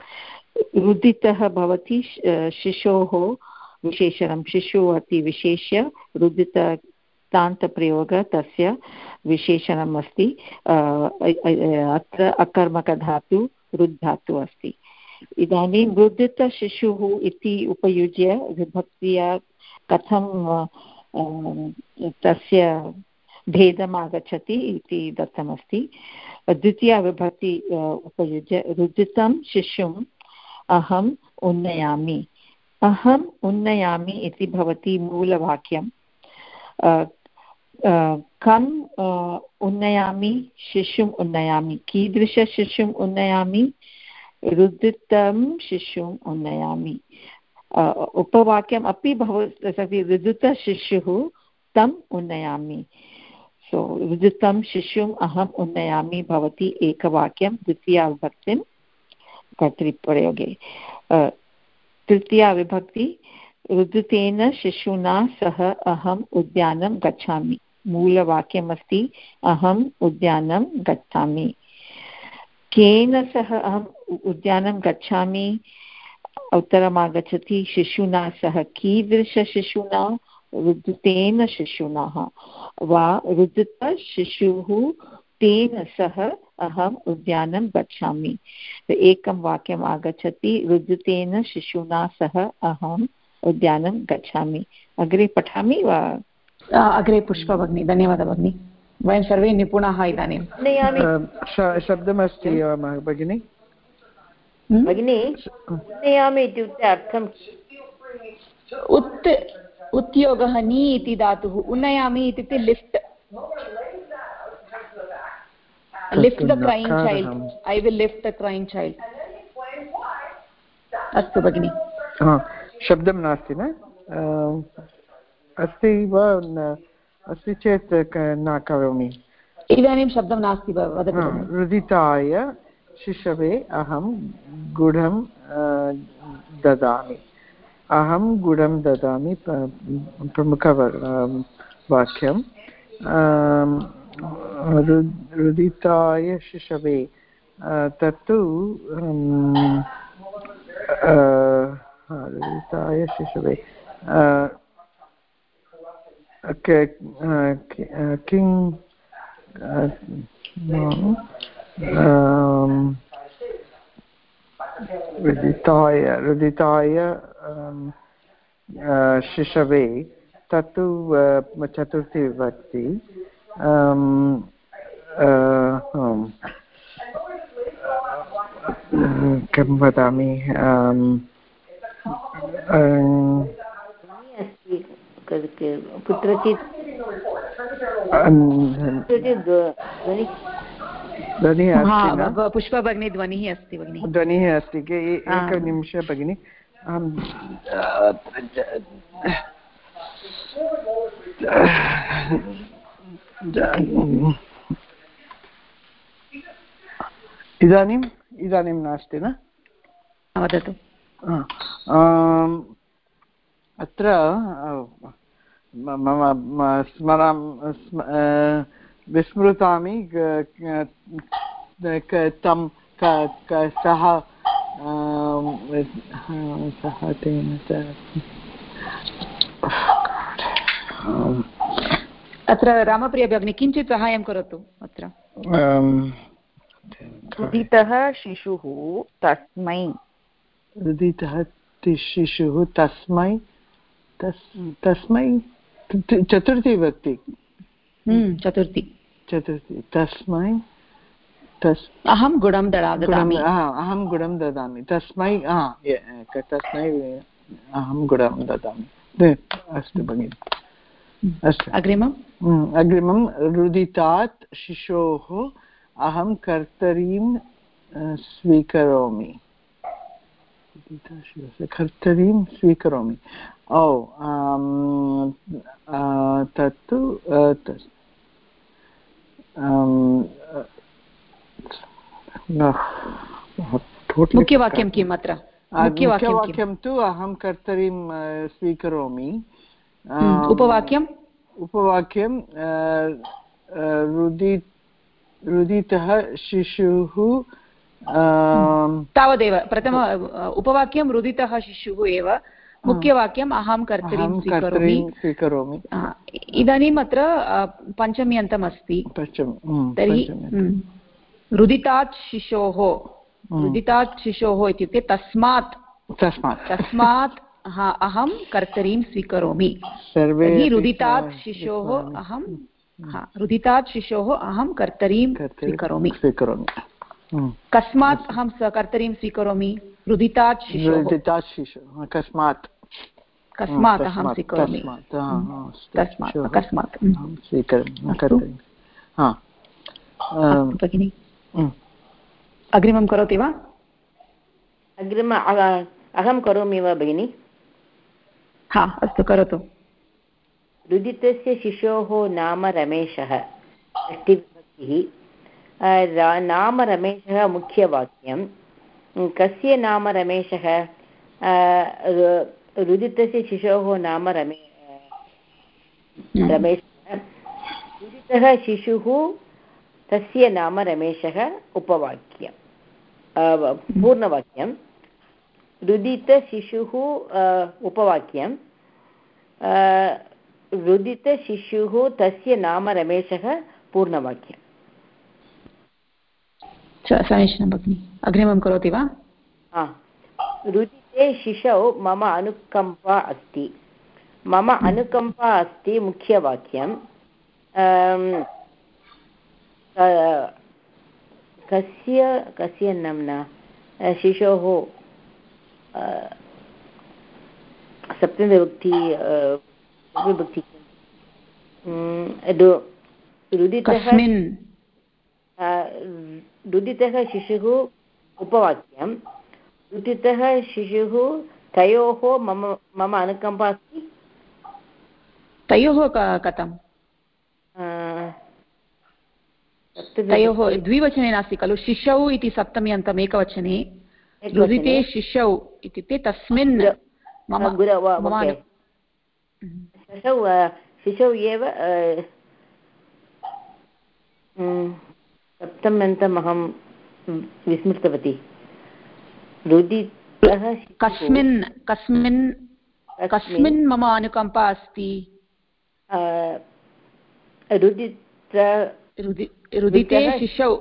रुदितः भवति शिशोः विशेषणं शिशुः अति विशेष्य रुदित तान्तप्रयोगः तस्य विशेषणम् अस्ति अत्र अकर्मकधातु, रुद्धातु अस्ति। इदानीं रुदितशिशुः इति उपयुज्य विभक्त्या कथं तस्य भेदम् आगच्छति इति दत्तमस्ति। द्वितीया विभक्ति उपयुज्य रुदितं शिशुम् अहम् उन्नयामि। अहम् उन्नयामि इति भवति मूलवाक्यं कम् उन्नयामि, शिशुम् उन्नयामि। कीदृशशिशुम् उन्नयामि? रुदितं शिशुम् उन्नयामि। उपवाक्यम् अपि भवति रुदितशिशुः तम् उन्नयामि। सो रुदितं शिशुम् अहम् उन्नयामि भवति एकवाक्यं द्वितीयाविभक्तिं कर्तृप्रयोगे। तृतीया विभक्ति रुदितेन शिशुना सह अहम् उद्यानं गच्छामि। मूलवाक्यमस्ति, अहम् उद्यानं गच्छामि। केन सह अहम् उद्यानं गच्छामि? उत्तरमागच्छति, शिशुना सह कीदृशशिशुना रुदितेन शिशुना वा रुदितशिशुः तेन सह अहम् उद्यानं गच्छामि। एकं वाक्यम् आगच्छति रुदितेन शिशुना सह अहम् उद्यानं गच्छामि। अग्रे पठामि वा? अग्रे पुष्पा भगिनी धन्यवादः भगिनी। वयं सर्वे निपुणाः इदानीं। शब्दमस्ति भगिनि? भगिनि उन्नयामि इत्युक्ते अर्थं। उत् उत्योगः नि इति धातुः उन्नयामि इत्युक्ते lift. Lift the crying child I will lift the crying child अस्तु भगिनि। शब्दं नास्ति न? अस्ति वा अस्ति चेत् न करोमि। इदानीं शब्दं नास्ति रुदिताय शिशवे अहं गुढं ददामि। अहं गुढं ददामि प्रमुख वाक्यं रुदिताय शिशवे तत्तु रुदिताय शिशवे किं रुदिताय रुदिताय शिशवे तत्तु चतुर्थी विभक्ति किं वदामि कुत्रचित् ध्वनिः। पुष्पा भगिनी ध्वनिः अस्ति भगिनि। ध्वनिः अस्ति एकनिमिष भगिनि। अहं इदानीम् इदानीं नास्ति न? वदतु। अत्र मम स्मरां विस्मृतामि तं सः सः तेन अत्र रामप्रिय भगिनी किञ्चित् सहायं करोतु अत्र। उदितः शिशुः तस्मै। उदितः शिशुः तस्मै तस्मै चतुर्थी विभक्ति हम्म, चतुर्थी। चतुर्थी तस्मै तस् अहं गुडं ददामि। अहं गुडं ददामि। तस्मै तस्मै अहं गुडं ददामि। अस्तु भगिनि। अस्तु। अग्रिमम्? हम्म, अग्रिमं रुदितात् शिशोः अहं कर्तरीं स्वीकरोमि। कर्तरीं स्वीकरोमि। ओ तत्तु मुख्यवाक्यं किम् अत्र? मुख्यवाक्यं तु अहं कर्तरीं स्वीकरोमि। उपवाक्यम् उपवाक्यं रुदि रुदितः शिशुः तावदेव प्रथम उपवाक्यं रुदितः शिशुः एव मुख्यवाक्यम् अहं कर्तरीं स्वीकरोमि इदानीम् अत्र पञ्चमी अन्तम् अस्ति तर्हि रुदितात् शिशोः रुदितात् शिशोः इत्युक्ते तस्मात् तस्मात् तस्मात् अहं कर्तरीं स्वीकरोमि। तर्हि रुदितात् शिशोः अहं रुदितात् शिशोः अहं कर्तरीं स्वीकरोमि। स्वीकरोमि। कस्मात् अहं कर्तरीं स्वीकरोमि? रुदितात् रुदितात् शिशोः कस्मात्। कस्मात् अहं स्वीकरोमि। कस्मात् स्वीकरोमि भगिनि। अग्रिमं करोति वा? अग्रिम अहं करोमि वा भगिनि? हा अस्तु करोतु। रुदितस्य शिशोः नाम रमेशः षष्टिविभक्तिः। नाम रमेशः मुख्यवाक्यं कस्य नाम रमेशः? रुदितस्य शिशोः नाम रमे रमेशः। रुदितः शिशुः तस्य नाम रमेशः उपवाक्यं पूर्णवाक्यं रुदितशिशुः उपवाक्यं रुदितशिशुः तस्य नाम रमेशः पूर्णवाक्यम्। समीचीनं भगिनि। अग्रिमं करोति वा? रुदित शिशौ मम अनुकम्पा अस्ति। मम अनुकम्पा अस्ति मुख्यवाक्यं कस्य कस्य नाम्ना? शिशोः सप्तमविभक्ति विभक्ति रुदितः रुदितः शिशुः उपवाक्यं रुदितः शिशुः तयोः मम मम अनुकम्पा अस्ति। तयोः कथं तयोः द्विवचने नास्ति खलु। शिशौ इति सप्तमी अन्तम् एकवचने। रुदिते शिशौ इत्युक्ते तस्मिन् मम शिशौ शिशौ एव सप्तम्यन्तम् अहं विस्मृतवती. रुदितः कस्मिन् कस्मिन् कस्मिन्। मम अनुकम्पा अस्ति? रुदित रुदिते शिशौ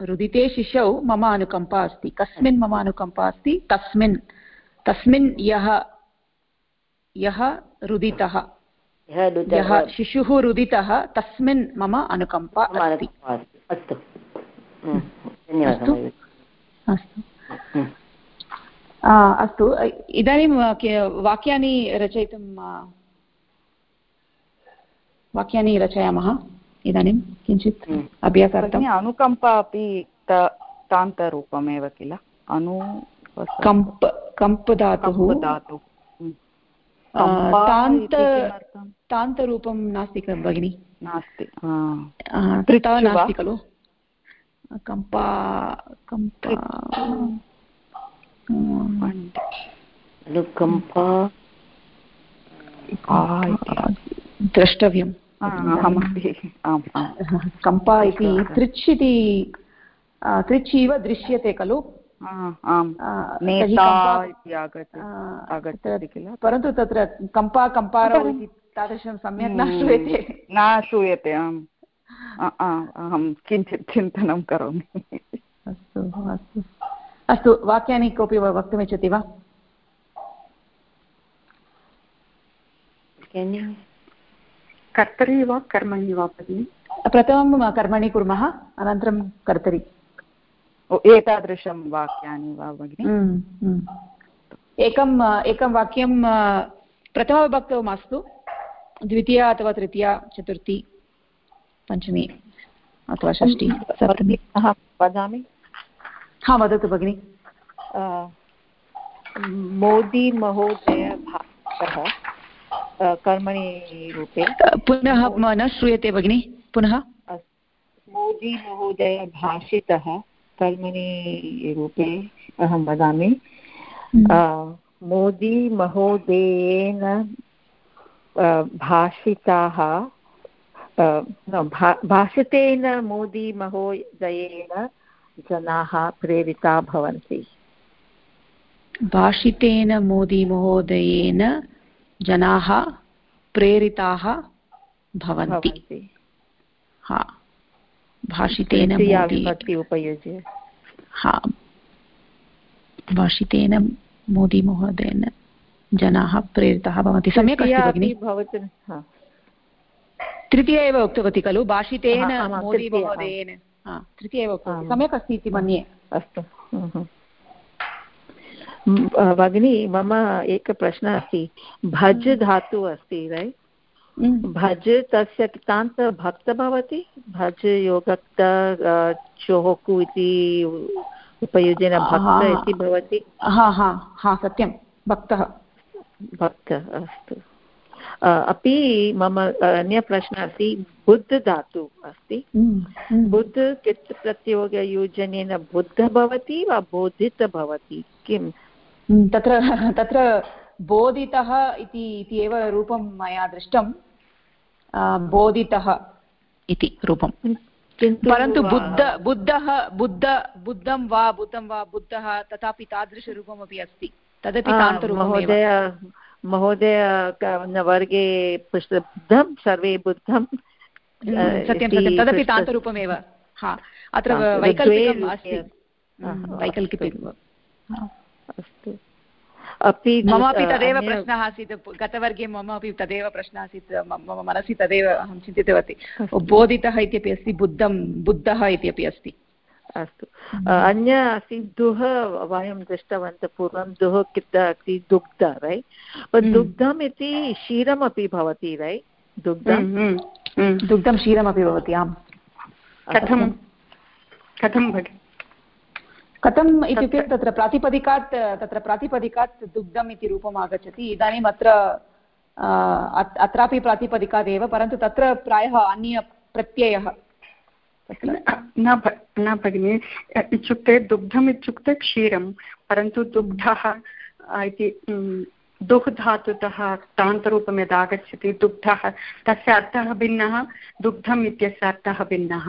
रुदिते शिशौ मम अनुकम्पा अस्ति. कस्मिन् मम अनुकम्पा अस्ति? तस्मिन् तस्मिन् यः यः रुदितः। यः शिशुः रुदितः तस्मिन् मम अनुकम्पा अस्ति। अस्तु। अस्तु। अस्तु। इदानीं वाक्यानि रचयितुं वाक्यानि रचयामः। इदानीं किञ्चित् अभ्यासार्थम् अनुकम्पा अपि तान्तरूपमेव किल? अनु कम्प कम्प धातुः तान्त तान्तरूपं नास्ति भगिनि। नास्ति नास्ति खलु। कम्पा कम्पा द्रष्टव्यम्। कम्पा इति तृच् इति तृच् इव दृश्यते खलु। परन्तु तत्र कम्पा कम्पारौ इति तादृशं सम्यक् न श्रूयते। न श्रूयते आम्। अहं किञ्चित् चिन्तनं करोमि। अस्तु अस्तु। अस्तु वाक्यानि कोऽपि वक्तुमिच्छति वा? कर्तरि वा कर्मणि वा भगिनि? प्रथमं कर्मणि कुर्मः अनन्तरं कर्तरि। एतादृशं वाक्यानि वा भगिनि? एकम् एकं वाक्यं प्रथमविभक्तौ मास्तु। द्वितीया अथवा तृतीया चतुर्थी पञ्चमी अथवा षष्ठी सप्तमी। वदामि। हा वदतु भगिनि। मोदी महोदय भागः कर्मणि रूपे। पुनः न श्रूयते भगिनि। पुनः। मोदी महोदय भाषितः। कर्मणि रूपे अहं वदामि मोदी महोदयेन भाषिताः भाषितेन मोदी महोदयेन जनाः प्रेरिता भवन्ति। भाषितेन मोदीमहोदयेन जनाः प्रेरिताः भवन्ति। हा। भाषितेन उपयुज्य हा। भाषितेन मोदीमहोदयेन जनाः प्रेरिताः भवन्ति। सम्यक् अस्ति भगिनि। तृतीया एव उक्तवती खलु? भाषितेन मोदीमहोदयेन तृतीया एव उक्तवती। सम्यक् अस्ति इति मन्ये। अस्तु। भगिनी मम एकः प्रश्नः अस्ति। भज् धातुः अस्ति रैट् भज् तस्य कृतान्त भक्त भवति। भज् योगक्त चोहकु इति उपयुजेन भक्त इति भवति। हा हा हा सत्यं। भक्तः। भक्त अस्तु। अपि मम अन्य प्रश्नः अस्ति। बुद्ध धातु अस्ति। बुद्ध कित् प्रत्योगयोजनेन बुद्ध भवति वा बोधित भवति? किम्? तत्र तत्र बोधितः इति एव रूपं मया दृष्टं बोधितः इति रूपं परन्तु बुद्ध बुद्धः बुद्ध बुद्धं वा बुद्धं वा बुद्धः तथापि तादृशरूपमपि अस्ति। तदपि महोदय महोदय वर्गे बुद्धं सर्वे बुद्धं सत्यं सत्यं। तदपि तान्तरूपमेव। हा अत्र वैकल्पिकम् अस्ति। अस्तु। अपि मम अपि तदेव प्रश्नः आसीत् गतवर्गे मम अपि तदेव प्रश्नः आसीत् मम मनसि तदेव अहं चिन्तितवती। बोधितः इत्यपि अस्ति बुद्धं बुद्धः इत्यपि अस्ति। अस्तु। अन्य आसीत् दुः वयं दृष्टवन्तः पूर्वं दुः कित् अस्ति दुग्ध रैट् हम्म। दुग्धम् इति क्षीरमपि भवति रैट् दुग्धं हम्म, हम्म, दुग्धं क्षीरमपि भवति आम्। कथं? कथं भगिनि? कथम् इत्युक्ते तत्र प्रातिपदिकात् तत्र प्रातिपदिकात् दुग्धम् इति रूपम् आगच्छति। इदानीम् अत्र अत्रापि प्रातिपदिकादेव परन्तु तत्र प्रायः अन्यप्रत्ययः न भगिनि। इत्युक्ते दुग्धम् इत्युक्ते क्षीरं परन्तु दुग्धः इति दुह् धातुतः तान्तरूपं यदा आगच्छति दुग्धः तस्य अर्थः भिन्नः दुग्धम् इत्यस्य अर्थः भिन्नः।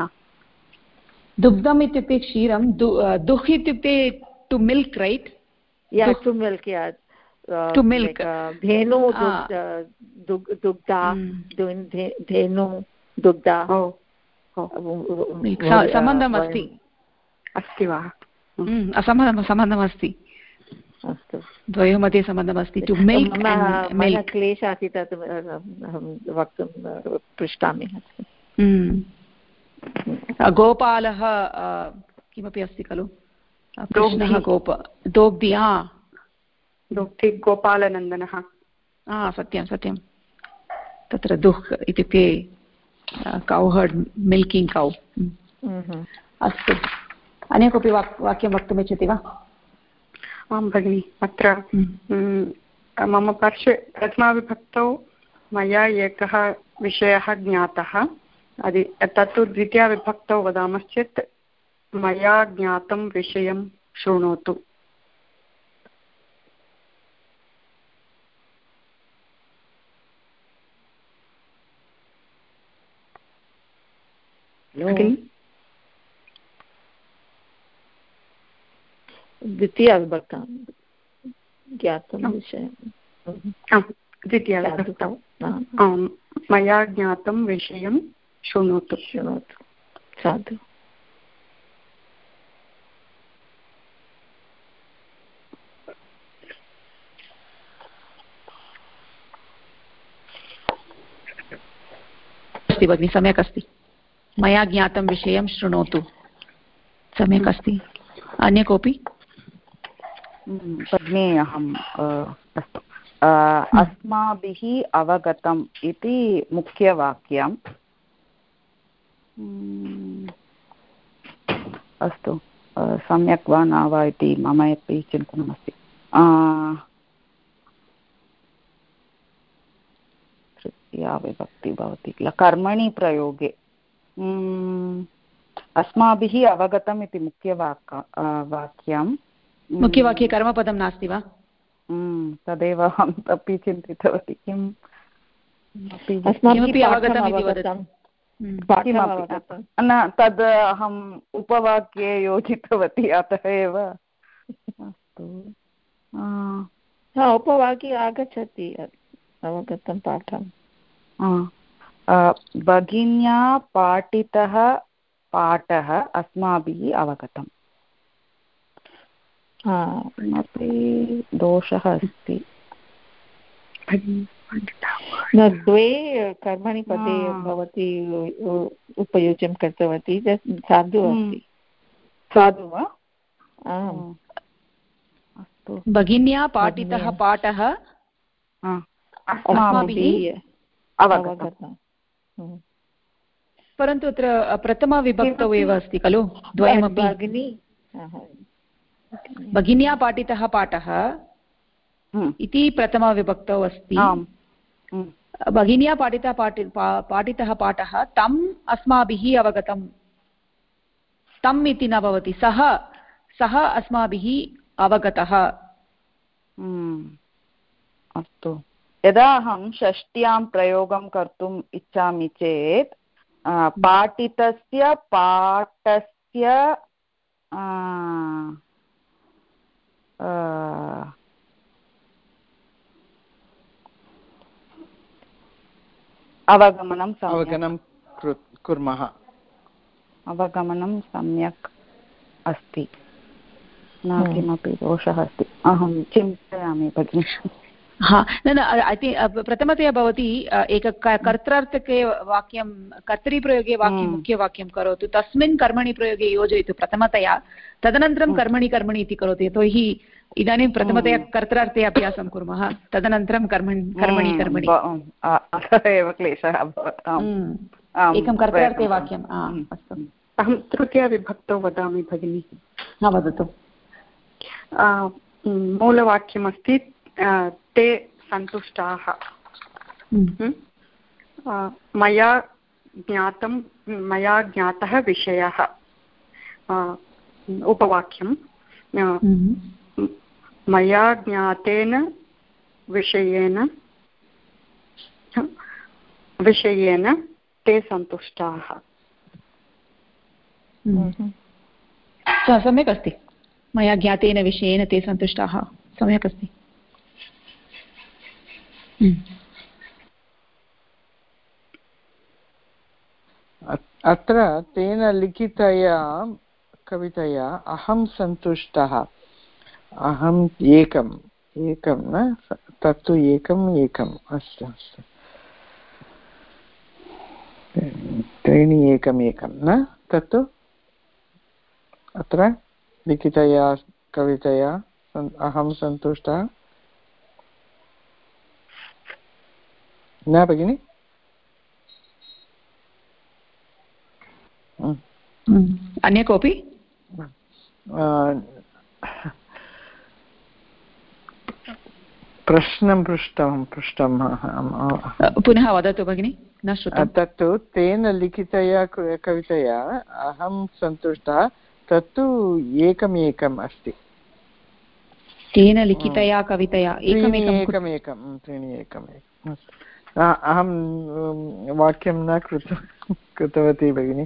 दुग्धम् इत्युक्ते क्षीरं दुह् इत्युक्ते to milk write to milk to milk धेनु दुग्धा धेनु दुग्धा. सम्बन्धम् अस्ति अस्ति वा? असम्बन्धं सम्बन्धम् अस्ति. अस्तु द्वयोः मध्ये सम्बन्धम् अस्ति टु मिल्क् क्लेशः आसीत् तत् अहं वक्तुं पृच्छामि गोपालः किमपि अस्ति खलु? कृष्णः गोप दोग्धि हा। दोग्धि गोपालनन्दनः। हा सत्यं सत्यं। तत्र दुह् इत्युक्ते कौ हर्ड् मिल्किङ्ग् कौ अस्तु। अन्य कोऽपि वाक् वाक्यं वक्तुमिच्छति वा? आं भगिनि अत्र मम पार्श्वे प्रथमाविभक्तौ मया एकः विषयः ज्ञातः। अदि तत्तु द्वितीयाविभक्तौ वदामश्चेत् मया ज्ञातं विषयं शृणोतु द्वितीयाविभक्तां ज्ञातं विषयं द्वितीयाविभक्तौ मया ज्ञातं विषयं शृणोतु शृणोतु साधु। अस्ति भगिनि सम्यक् अस्ति। मया ज्ञातं विषयं शृणोतु। सम्यक् अस्ति। अन्य कोऽपि? भगिनी अहम् अस्तु। अस्माभिः अवगतम् इति मुख्यवाक्यं अस्तु। सम्यक् वा न वा इति मम अपि चिन्तनमस्ति। तृतीया विभक्ति भवति। किल कर्मणि प्रयोगे। अस्माभिः अवगतम् इति मुख्यवाक् वाक्यं मुख्यवाक्ये कर्मपदं नास्ति वा? तदेव अहम् अपि चिन्तितवती। किम्? अस्माभिः अवगतम् इति वदतु। किमपि न तद् अहम् उपवाक्ये योजितवती अतः एव। अस्तु। उपवाक्ये आगच्छति अवगतं पाठं भगिन्या पाठितः पाठः अस्माभिः अवगतम्। किमपि दोषः अस्ति? न द्वे कर्मणि पदे भवती उपयोज्यं कृतवती साधु अस्ति। साधु वा? अस्तु। भगिन्या पाठितः पाठः? अस्माभिः अवगतम्। परन्तु अत्र प्रथमविभक्तौ एव अस्ति खलु? द्वयमपि। भगिन्या पाठितः पाठः। हम्म। इति प्रथमविभक्तौ अस्ति। हम्म। भगिन्या पाठितः पाठि पाठितः पाठः तम् अस्माभिः अवगतम्। तम् इति न भवति सः सः अस्माभिः अवगतः। अस्तु। यदा अहं षष्ट्यां प्रयोगं कर्तुम् इच्छामि चेत् पाठितस्य पाठस्य अवगमनं अवगमनं कुर्मः। अवगमनं सम्यक् अस्ति। न किमपि दोषः अस्ति। अहं चिन्तयामि भगिनि। हा न न प्रथमतया भवती एक कर्त्रार्थके वाक्यं कर्तरिप्रयोगे वाक्यं hmm. मुख्यवाक्यं करोतु। तस्मिन् कर्मणि प्रयोगे योजयतु प्रथमतया। तदनन्तरं hmm. कर्मणि कर्मणि इति करोतु। यतोहि इदानीं प्रथमतया. कर्त्रार्थे अभ्यासं कुर्मः तदनन्तरं कर्मणि कर्मणि कर्मणि। एव क्लेशः एकं कर्त्रार्थे वाक्यम् अस्तु। अहं तृतीयविभक्तौ वदामि भगिनि। वदतु। मूलवाक्यमस्ति ते सन्तुष्टाः। मया ज्ञातं मया ज्ञातः विषयः। उपवाक्यं। मया ज्ञातेन विषयेन विषयेन ते सन्तुष्टाः। हम्म। सम्यक् अस्ति। मया ज्ञातेन विषयेन ते सन्तुष्टाः। सम्यक् अस्ति। अत्र तेन लिखितया कवितया अहं सन्तुष्टः। अहम् एकम् एकं न? तत्तु एकम् एकम्। अस्तु अस्तु। त्रीणि एकम् एकं न? तत्तु? अत्र? लिखितया कवितया? अहं सन्तुष्टः? न भगिनि? अन्य कोऽपि? प्रश्नं पृष्टं पृष्टं पुनः वदतु भगिनि न श्रुतं। तत्तु तेन लिखितया कवितया अहं सन्तुष्टः तत्तु एकम् एकम् अस्ति। तेन लिखितया कवितया एकमेकम् एकं त्रीणि एकम् एकम् अहं वाक्यं न कृत कृतवती भगिनि।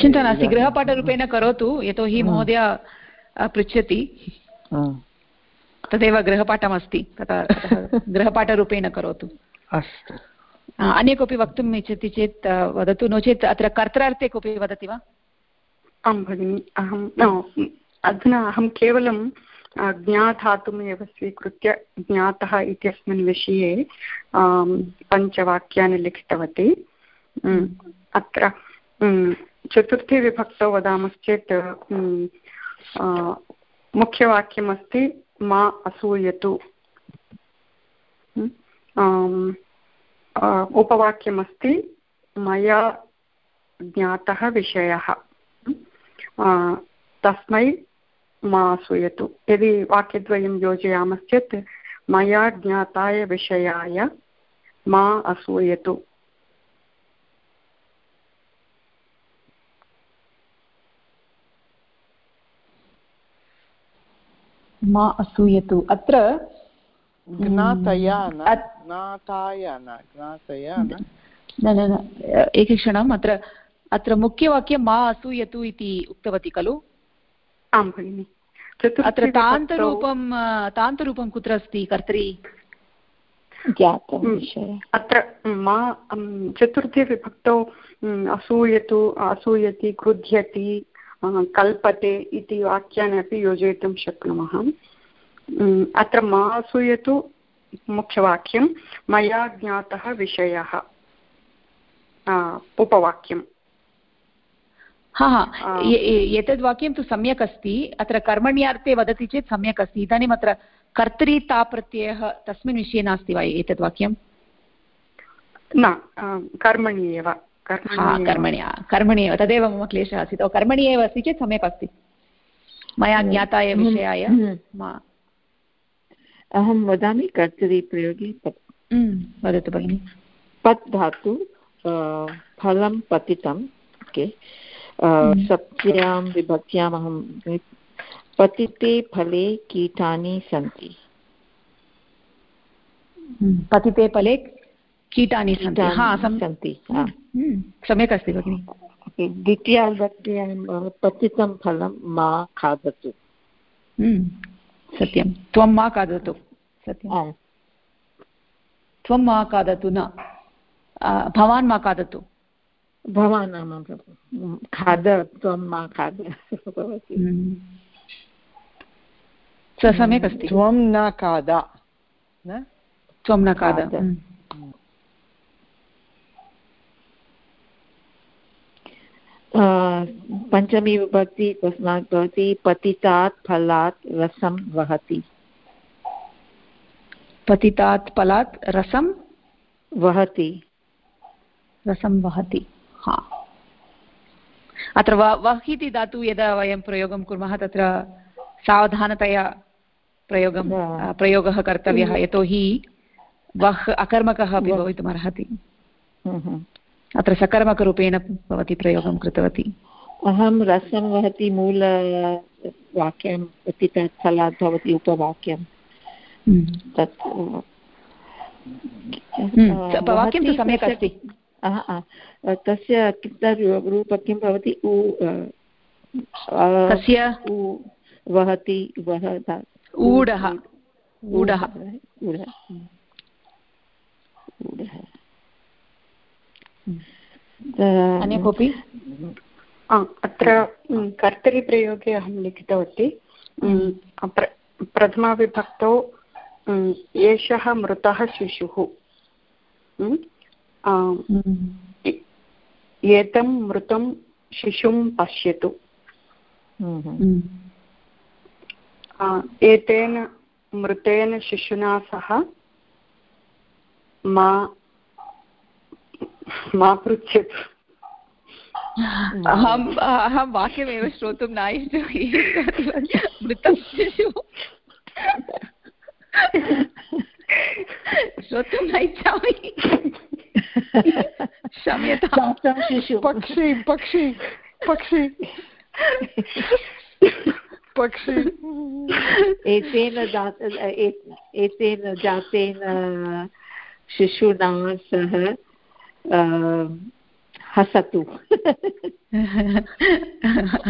चिन्ता नास्ति गृहपाठरूपेण करोतु यतोहि महोदय पृच्छति तदेव गृहपाठमस्ति तथा (laughs) गृहपाठरूपेण करोतु। अस्तु। अन्य कोऽपि वक्तुम् इच्छति चेत् वदतु। नो चेत् अत्र कर्त्रार्थे कोऽपि वदति वा? आं भगिनि अहं अधुना अहं केवलं ज्ञाधातुम् एव स्वीकृत्य ज्ञातः इत्यस्मिन् विषये पञ्चवाक्यानि लिखितवती। अत्र चतुर्थी विभक्तौ वदामश्चेत् मुख्यवाक्यमस्ति मा असूयतु। उपवाक्यमस्ति मया ज्ञातः विषयः। तस्मै मा सूयतु यदि वाक्यद्वयं योजयामश्चेत् मया ज्ञाताय विषयाय मा असूयतु। मा असूयतु। अत्र ज्ञातया न न एकक्षणम् अत्र अत्र मुख्यवाक्यं मा असूयतु इति उक्तवती खलु? आं भगिनि। अत्र तान्तरूपं तान्तरूपं कुत्र अस्ति कर्तरि? अत्र मा चतुर्थी विभक्तौ असूयतु असूयति क्रुध्यति कल्पते इति वाक्यानि अपि योजयितुं शक्नुमः। अत्र मा असूयतु मुख्यवाक्यं मया ज्ञातः विषयः। उपवाक्यम्। हा हा एतद् वाक्यं तु सम्यक् अस्ति अत्र कर्मण्यार्थे वदति चेत् सम्यक् अस्ति इदानीम् अत्र कर्तरि ताप्रत्ययः तस्मिन् विषये नास्ति वा एतद् वाक्यं न कर्मणि एव कर्मणि कर्मणि एव तदेव मम क्लेशः आसीत्। कर्मणि एव अस्ति चेत् सम्यक् अस्ति। मया ज्ञाताय विषयाय। अहं वदामि कर्तरि प्रयोगे वदतु भगिनि। पत् धातु फलं पतितं ओके। सप्त्यां विभक्त्याम् अहं पतिते फले कीटानि सन्ति। पतिते फले कीटानि सन्ति। हा सन्ति सम्यक् अस्ति भगिनि। द्वितीयाविभक्त्यां पतितं फलं मा खादतु। सत्यं। त्वं मा खादतु सत्यं। त्वं मा खादतु न। भवान् मा खादतु। भवान् खाद त्वं मा खाद। सम्यक् अस्ति। त्वं न खादा न? त्वं न खाद। पञ्चमी विभक्ति तस्मात् भवति पतितात् फलात् रसं वहति। पतितात् फलात् रसं वहति। रसं वहति हा। अत्र वह् इति धातु यदा वयं प्रयोगं कुर्मः तत्र सावधानतया प्रयोगं प्रयोगः कर्तव्यः यतोहि वह् अकर्मकः अपि भवितुमर्हति। अत्र सकर्मकरूपेण भवती प्रयोगं कृतवती। अहं रसं वहति मूलवाक्यं फलात् भवति उपवाक्यं। तत् वाक्यं तु सम्यक् अस्ति। तस्य रूप किं भवति? उ कस्य वहति वह ऊढः। ऊढः। ऊढः। अन्य कोऽपि? अत्र कर्तरिप्रयोगे अहं लिखितवती। प्रथमाविभक्तौ एषः मृतः शिशुः। एतं मृतं शिशुं पश्यतु। एतेन मृतेन शिशुना सह मा मा पृच्छतु अहम् अहं वाक्यमेव (laughs) (laughs) (laughs) श्रोतुं न इच्छामि मृतं शिशु। श्रोतुं न इच्छामि। क्षम्यतां शिशु। पक्षी पक्षी पक्षी। पक्षी। एतेन एतेन जातेन शिशुना सह हसतु।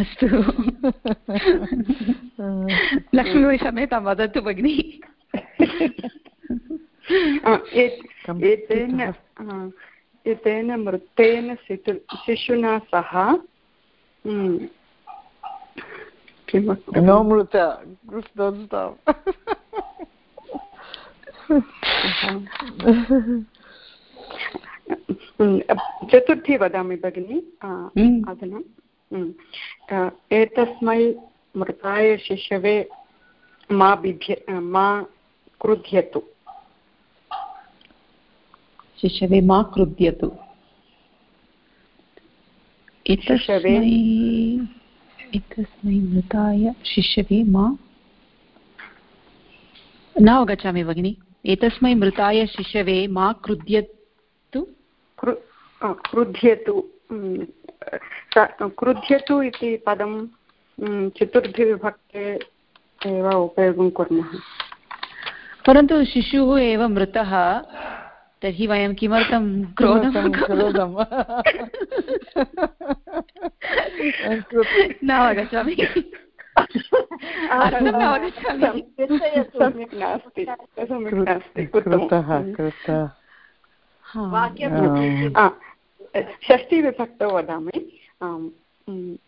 अस्तु। लक्ष्मी क्षम्यतां वदतु भगिनि। एतेन एतेन मृतेन शिशुना सह no mruta चतुर्थी वदामि भगिनि अधुना। एतस्मै मृताय शिशवे मा बिभ्य मा क्रुध्यतु। शिशवे मा क्रुध्यतु। एतस्मै मृताय शिशवे मा। न अवगच्छामि भगिनि। एतस्मै मृताय शिशवे मा क्रुध्यतु क्रुध्यतु क्रुध्यतु इति पदं चतुर्थीविभक्ते एव उपयोगं कुर्मः। परन्तु शिशुः एव मृतः तर्हि वयं किमर्थं क्रोधं न अवगच्छामि। सम्यक् नास्ति सम्यक् नास्ति षष्टिविभक्तौ वदामि।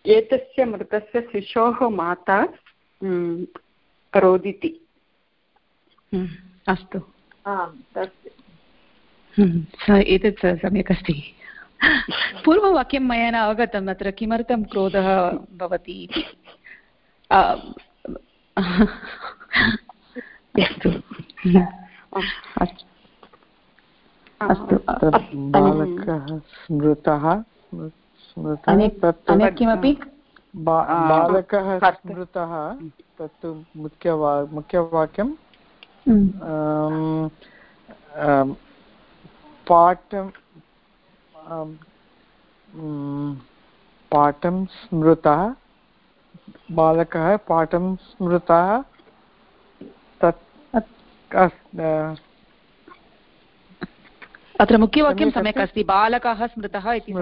एतस्य मृतस्य शिशोः माता रोदिति अस्तु। एतत् सम्यक् अस्ति। पूर्ववाक्यं मया न अवगतम् अत्र किमर्थं क्रोधः भवति इति। अस्तु। अस्तु बालकः स्मृतः किमपि? बालकः स्मृतः तत्तु मुख्यवा मुख्यवाक्यं पाठं पाठं स्मृतः बालकः पाठं स्मृतः तत् अत्र मुख्यवाक्यं सम्यक् अस्ति। बालकः स्मृतः इति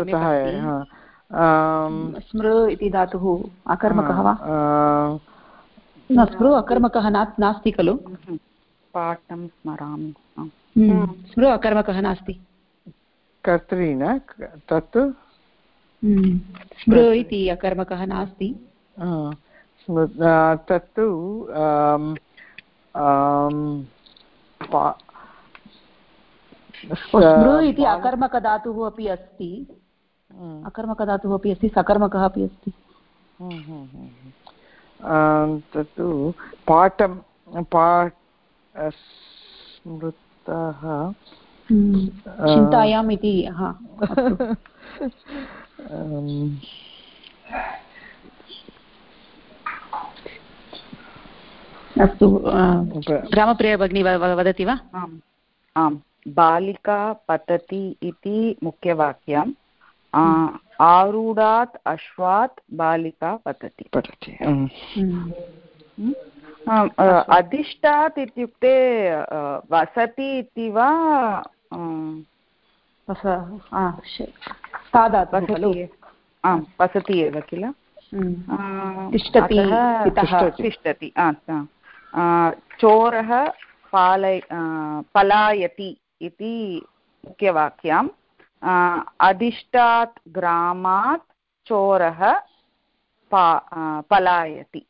स्मृ इति धातुः अकर्मकः वा? न स्मृ अकर्मकः नास्ति खलु। पाठं स्मरामि। स्मृ अकर्मकः नास्ति। कर्तरि न तत् स्मृ इति अकर्मकः नास्ति। तत्तु स्मृ इति अकर्मकधातुः अपि अस्ति। अकर्मकधातुः अपि अस्ति सकर्मकः अपि अस्ति। तत्तु पाठं पा स्मृतः। चिन्तायाम् इति अस्तु। ग्रामप्रिया भगिनी वदति वा? आम् आम्। बालिका पतति इति मुख्यवाक्यम्। आरूढात् अश्वात् बालिका पतति। पतति अधिष्ठात् इत्युक्ते वसति इति वा आम् वसति एव किल? तिष्ठति चोरः पालय पलायति। इति मुख्यवाक्यम्। अधिष्ठात् ग्रामात् चोरः पा पलायति।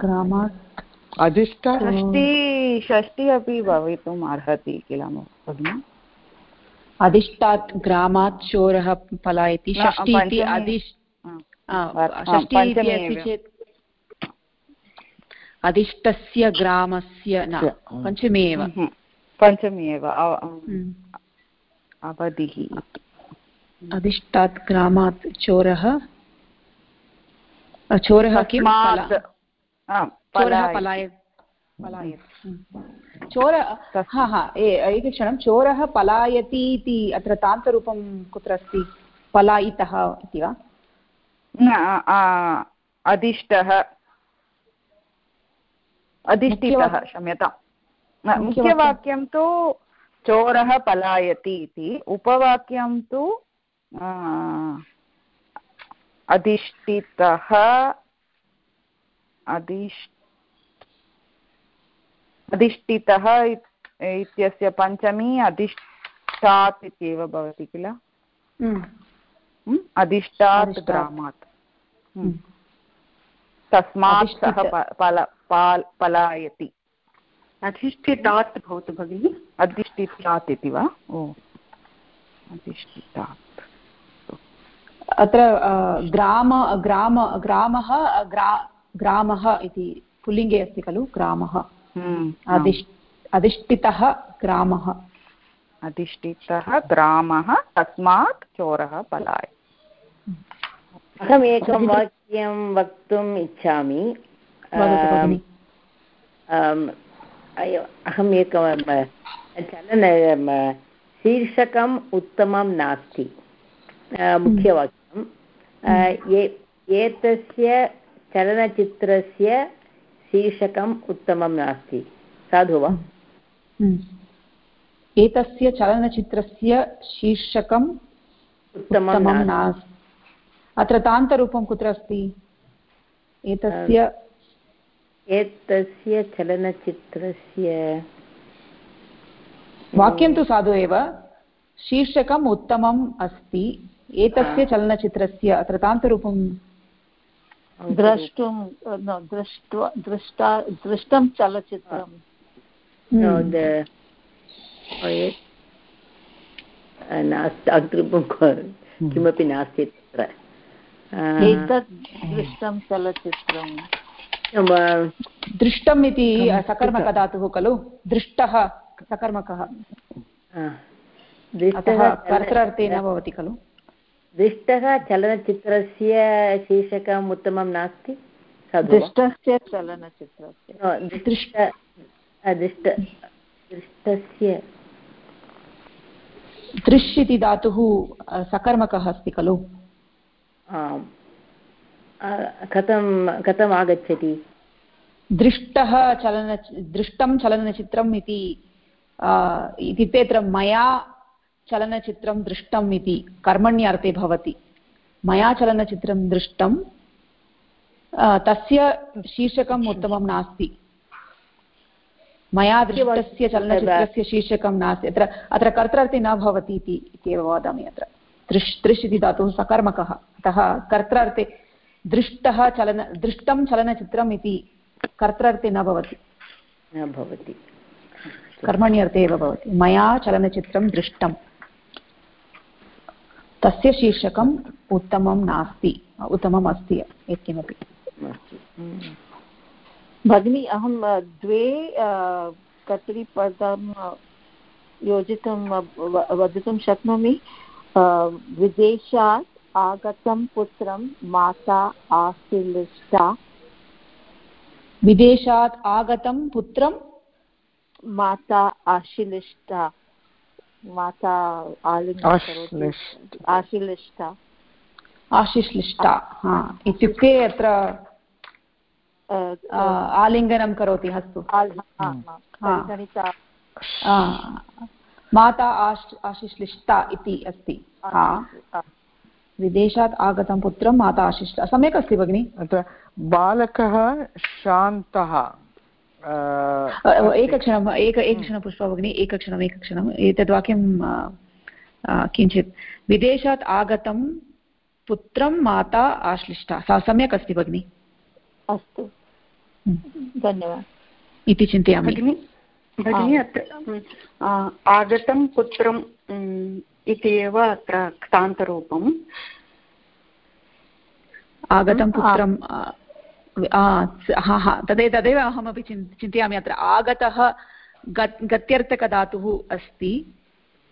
ग्रामात् षष्टि षष्टि अपि भवितुम् अर्हति किल भगिनि? अधिष्ठात् ग्रामात् चोरः पलायति। षष्टि इति अधिष् षष्टि इति अस्ति चेत् अधिष्ठस्य ग्रामस्य न पञ्चमी एव पञ्चमी एव हम्म। अवधिः। अधिष्ठात् ग्रामात् चोरः। चोरः किं? चोरः पलायत्। पलायत्। हम्म। चोर हा हा एकक्षणं चोरः पलायति इति अत्र तान्तरूपं कुत्र अस्ति? पलायितः इति वा? अधिष्ठः। अधिष्ठितः क्षम्यतां। मुख्यवाक्यं तु चोरः पलायति इति उपवाक्यं तु अधिष्ठितः अधिष् अधिष्ठितः इत्यस्य पञ्चमी अधिष्ठात् इत्येव भवति किल? हम्म। अधिष्ठात् ग्रामात्। हम्म। तस्मात् सः पलायति। अधिष्ठितात् भवतु भगिनि। अधिष्ठितात् इति वा? ओ। अधिष्ठितात्। अत्र ग्राम ग्राम ग्रामः ग्रा ग्रामः इति पुल्लिङ्गे अस्ति खलु ग्रामः। हम्म, अधिष् अधिष्ठितः ग्रामः। अधिष्ठितः ग्रामः तस्मात् चोरः पलाय अहमेकं वाक्यं वक्तुम् इच्छामि। अहम् एकं चलन शीर्षकम् उत्तमं नास्ति। मुख्यवाक्यं एतस्य चलनचित्रस्य शीर्षकम् उत्तमं नास्ति। साधु वा? एतस्य चलनचित्रस्य शीर्षकम् उत्तमं नास्ति। अत्र तान्तरूपं कुत्र अस्ति? एतस्य एतस्य चलनचित्रस्य वाक्यं तु साधु एव। शीर्षकम् उत्तमम् अस्ति। एतस्य चलनचित्रस्य अत्र तान्तरूपं द्रष्टुं दृष्ट्वा दृष्टा दृष्टं चलचित्रं किमपि नास्ति। एतत् दृष्टं चलचित्रं दृष्टम् इति सकर्मकधातुः खलु? दृष्टः सकर्मकः। कर्त्रार्थे न भवति खलु? दृष्टः चलनचित्रस्य शीर्षकम् उत्तमं नास्ति? दृष्टस्य चलनचित्रस्य। दृष्ट दृष्ट दृष्टस्य। दृश् इति धातुः सकर्मकः अस्ति खलु? कथं, कथम् आगच्छति? दृष्टः चलन, दृष्टं चलनचित्रम् इति इत्युक्ते अत्र मया चलनचित्रं दृष्टम् इति, कर्मण्यर्थे भवति। मया चलनचित्रं दृष्टं तस्य शीर्षकम् उत्तमं नास्ति। मया दृष्टस्य चलनचित्रस्य शीर्षकं नास्ति। अत्र अत्र कर्त्रार्थे न भवति इत्येव वदामि अत्र। दृश् दृश् इति धातुः सकर्मकः। अतः कर्त्रार्थे दृष्टः चलन दृष्टं चलनचित्रम् इति कर्त्रार्थे न भवति। न भवति। कर्मण्यर्थे एव भवति। मया चलनचित्रं दृष्टं तस्य शीर्षकम् उत्तमं नास्ति उत्तमम् अस्ति यत्किमपि। भगिनी अहं द्वे कर्तरिपदं योजितुं वदितुं शक्नोमि। विदेशात् आगतं पुत्रं माता आशिलिष्टा विदेशात् आगतं पुत्रं माता आशिलिष्टा माता आशिलिष्टा आशिश्लिष्टा इत्युक्ते अत्र आलिङ्गनं करोति अस्तु माता आश् आशिश्लिष्टा इति अस्ति। विदेशात् आगतं पुत्रं माता आशिष्टा सम्यक् अस्ति भगिनि? अत्र बालकः शान्तः। एकक्षणम् एक एकक्षणं पुष्पा भगिनि एकक्षणम् एकक्षणम्। एतद् वाक्यं किञ्चित्। विदेशात् आगतं पुत्रं माता आश्लिष्टा सा सम्यक् अस्ति भगिनि? अस्तु। धन्यवादः। इति चिन्तयामि। भगिनि अत्र आगतं पुत्रम् इति एव अत्र क्तान्तरूपम्। आगतं पुत्रं हा हा तदे तदेव अहमपि चिन् चिन्तयामि अत्र। आगतः गत्यर्थकधातुः अस्ति।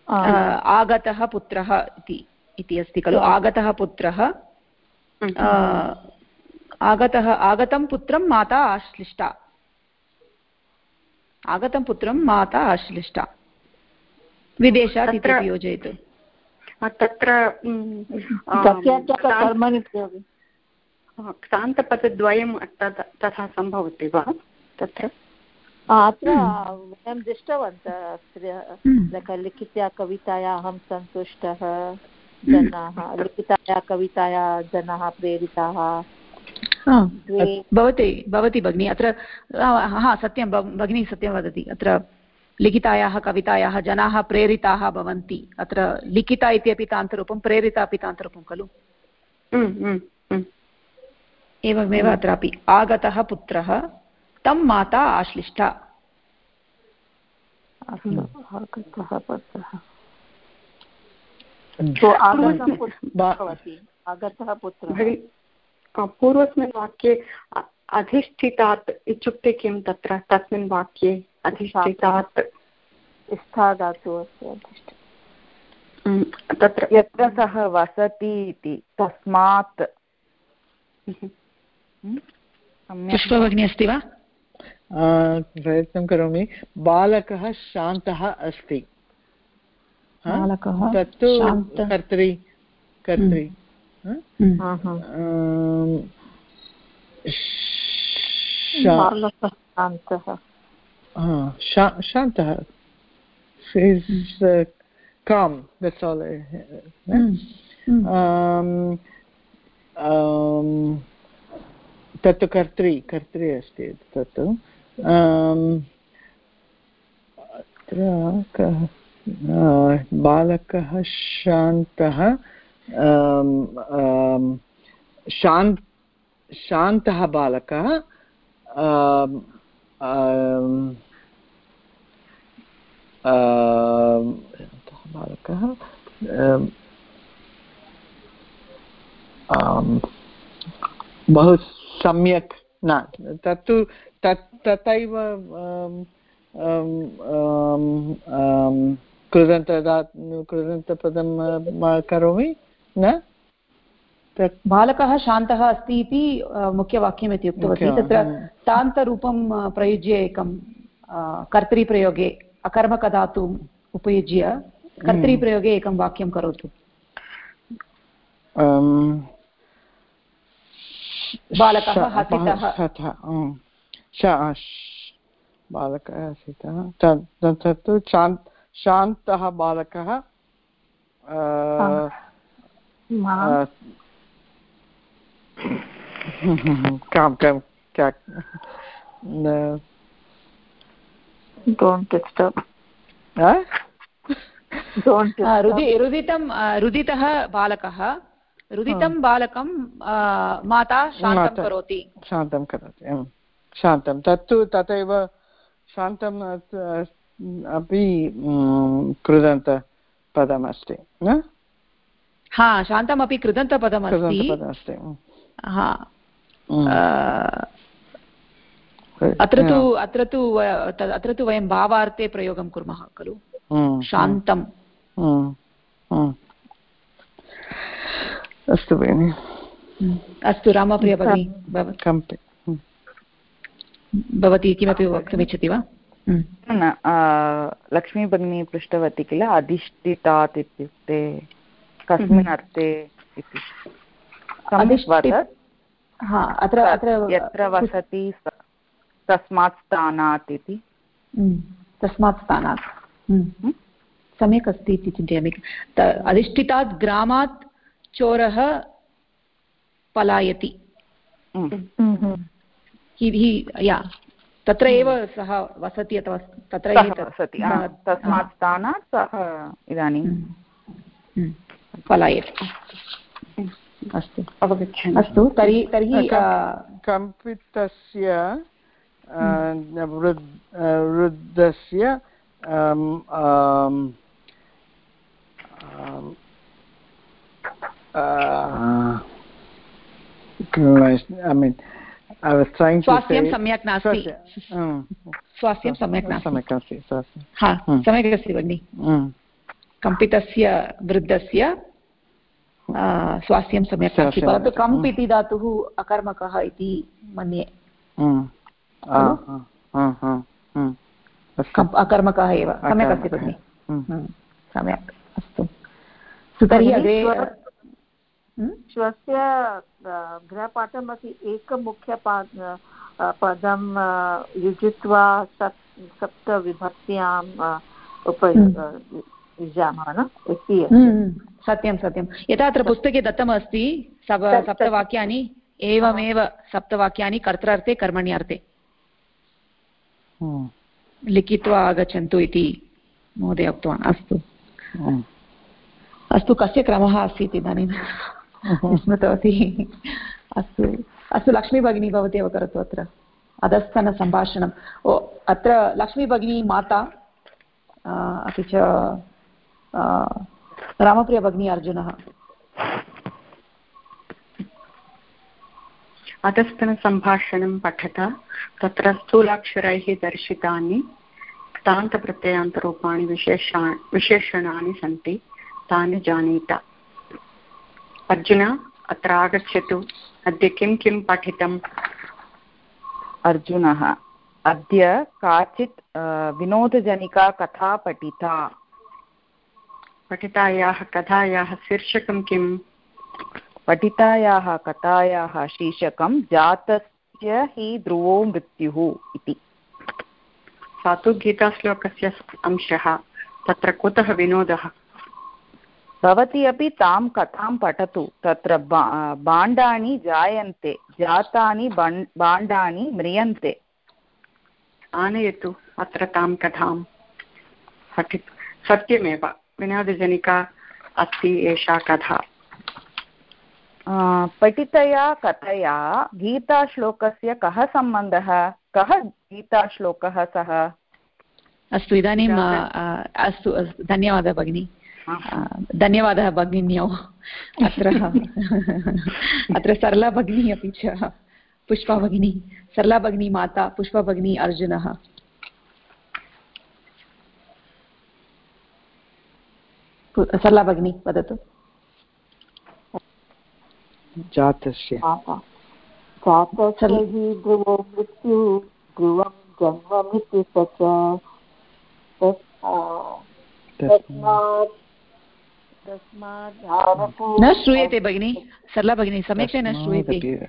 आगतः पुत्रः इति अस्ति खलु। आगतः पुत्रः आगतः आगतं पुत्रं माता आश्लिष्टा। आगतं पुत्रं माता आश्लिष्टा। विदेशात् इति योजयतु। तत्र क्तान्तपदद्वयं तथा सम्भवति वा? तत्र? अत्र वयं दृष्टवन्तः लिखित्या कविताया अहं सन्तुष्टः। जनाः लिखिताया कविताया जनाः प्रेरिताः। भवति भवति भगिनि अत्र हा सत्यं भगिनी सत्यं वदति अत्र लिखितायाः कवितायाः जनाः प्रेरिताः भवन्ति अत्र लिखिता इत्यपि तान्तरूपं प्रेरिता अपि तान्तरूपं खलु? एवमेव अत्रापि आगतः पुत्रः तं माता आश्लिष्टा। आगतः पुत्रः। पूर्वस्मिन् वाक्ये अधिष्ठितात् इत्युक्ते किं तत्र? तस्मिन् वाक्ये अधिष्ठितात्। तत्र यत्र सः वसति इति तस्मात्। पुष्पभगिनी अस्ति वा? प्रयत्नं करोमि। बालकः शान्तः अस्ति। तत्तु कर्तरि कर्तरि। शान्तः calm that's all I, mm. um, um, तत्तु कर्त्री कर्त्री अस्ति तत् अत्र बालकः शान्तः। शान्त शान्तः बालकः बालकः बहु सम्यक् न तत्तु तत् तथैव कृदन्त कृदन्तपदं करोमि। न? बालकः शान्तः अस्ति इति मुख्यवाक्यम् इति उक्तवती. तत्र तान्तरूपं प्रयुज्य एकं कर्तरिप्रयोगे अकर्मकधातुम् उपयुज्य कर्तरिप्रयोगे एकं वाक्यं करोतु. बालकः हसितः। बालकः हसितः। तत्तु शान्तः बालकः काम काम क्या? don't disturb रुदितं रुदितः बालकः। रुदितं बालकं माता शान्तं करोति। शान्तं करोति शान्तं। तत्तु तथैव शान्तम् अपि कृदन्तपदमस्ति न? हा शान्तमपि कृदन्तपदमस्ति. हा. अत्र तु अत्र तु अत्र तु वयं भावार्थे प्रयोगं कुर्मः खलु? शान्तम्. अस्तु भगिनि. अस्तु रामप्रिय भगिनि भवती किमपि वक्तुमिच्छति वा? न लक्ष्मीभगिनी पृष्टवती किल? अधिष्ठितात् इत्युक्ते कस्मिन् अर्थे इति। अत्र अत्र यत्र वसति तस्मात् स्थानात् इति। तस्मात् स्थानात्। सम्यक् अस्ति इति चिन्तयामि। अधिष्ठितात् ग्रामात् चोरः पलायति। या। तत्र एव सः वसति अथवा तत्र वसति। तस्मात् स्थानात् सः इदानीं। पलायति अस्तु। अवगच्छामि। अस्तु तर्हि तर्हि कम्पितस्य वृद्धस्य I mean, I was trying to स्वास्थ्यं सम्यक् नास्ति। स्वास्थ्यं सम्यक् नास्ति। सम्यक् अस्ति हा सम्यक् अस्ति भगिनि। कम्पितस्य वृद्धस्य स्वास्थ्यं सम्यक् नास्ति परन्तु कम्प् इति धातुः अकर्मकः इति मन्ये। अकर्मकः एव। सम्यक् अस्ति भगिनि। सम्यक्। अस्तु। तर्हि अग्रे स्वस्य गृहपाठमपि एकमुख्यपा पदं युजित्वा सप् सप्तविभक्त्याम् उप युजामः न सत्यं सत्यं। यथा अत्र पुस्तके दत्तमस्ति सप सप्तवाक्यानि एवमेव सप्तवाक्यानि कर्त्रार्थे कर्मण्यर्थे। लिखित्वा आगच्छन्तु इति महोदय उक्तवान्। अस्तु। अस्तु कस्य क्रमः आसीत् इदानीं? स्मृतवती। अस्तु। अस्तु लक्ष्मीभगिनी भवती एव करोतु अत्र। अधस्तनसम्भाषणम्। ओ अत्र लक्ष्मीभगिनी माता अपि च रामप्रियभगिनी अर्जुनः। अधस्तनसम्भाषणं पठत तत्र स्थूलाक्षरैः दर्शितानि क्तान्तप्रत्ययान्तरूपाणि विशेषा विशेषणानि सन्ति तानि जानीत। अर्जुन अत्र आगच्छतु। अद्य किं किं पठितम्? अर्जुनः अद्य काचित् विनोदजनिका कथा पठिता। पठितायाः कथायाः शीर्षकं किम्? पठितायाः कथायाः शीर्षकं जातस्य हि ध्रुवो मृत्युः इति। सा तु गीताश्लोकस्य अंशः। तत्र कुतः विनोदः? भवती अपि तां कथां पठतु। तत्र भाण्डानि जायन्ते जातानि भाण्डानि म्रियन्ते। आनयतु अत्र तां कथां। पठि सत्यमेव। विनोदजनिका अस्ति एषा कथा। पठितया कथया गीताश्लोकस्य कः सम्बन्धः? कः गीताश्लोकः सः? अस्तु इदानीम् अस्तु धन्यवादः भगिनी। धन्यवादः भगिन्यौ। अत्र अत्र सरला भगिनी अपि च। पुष्पा भगिनी सरला भगिनी माता पुष्पा भगिनी अर्जुनः। सरला भगिनी वदतु। जातस्य। जातस्य ध्रुवो मृत्यु ध्रुवं जन्ममिति स न श्रूयते भगिनि। सरला भगिनी सम्यक् न श्रूयते।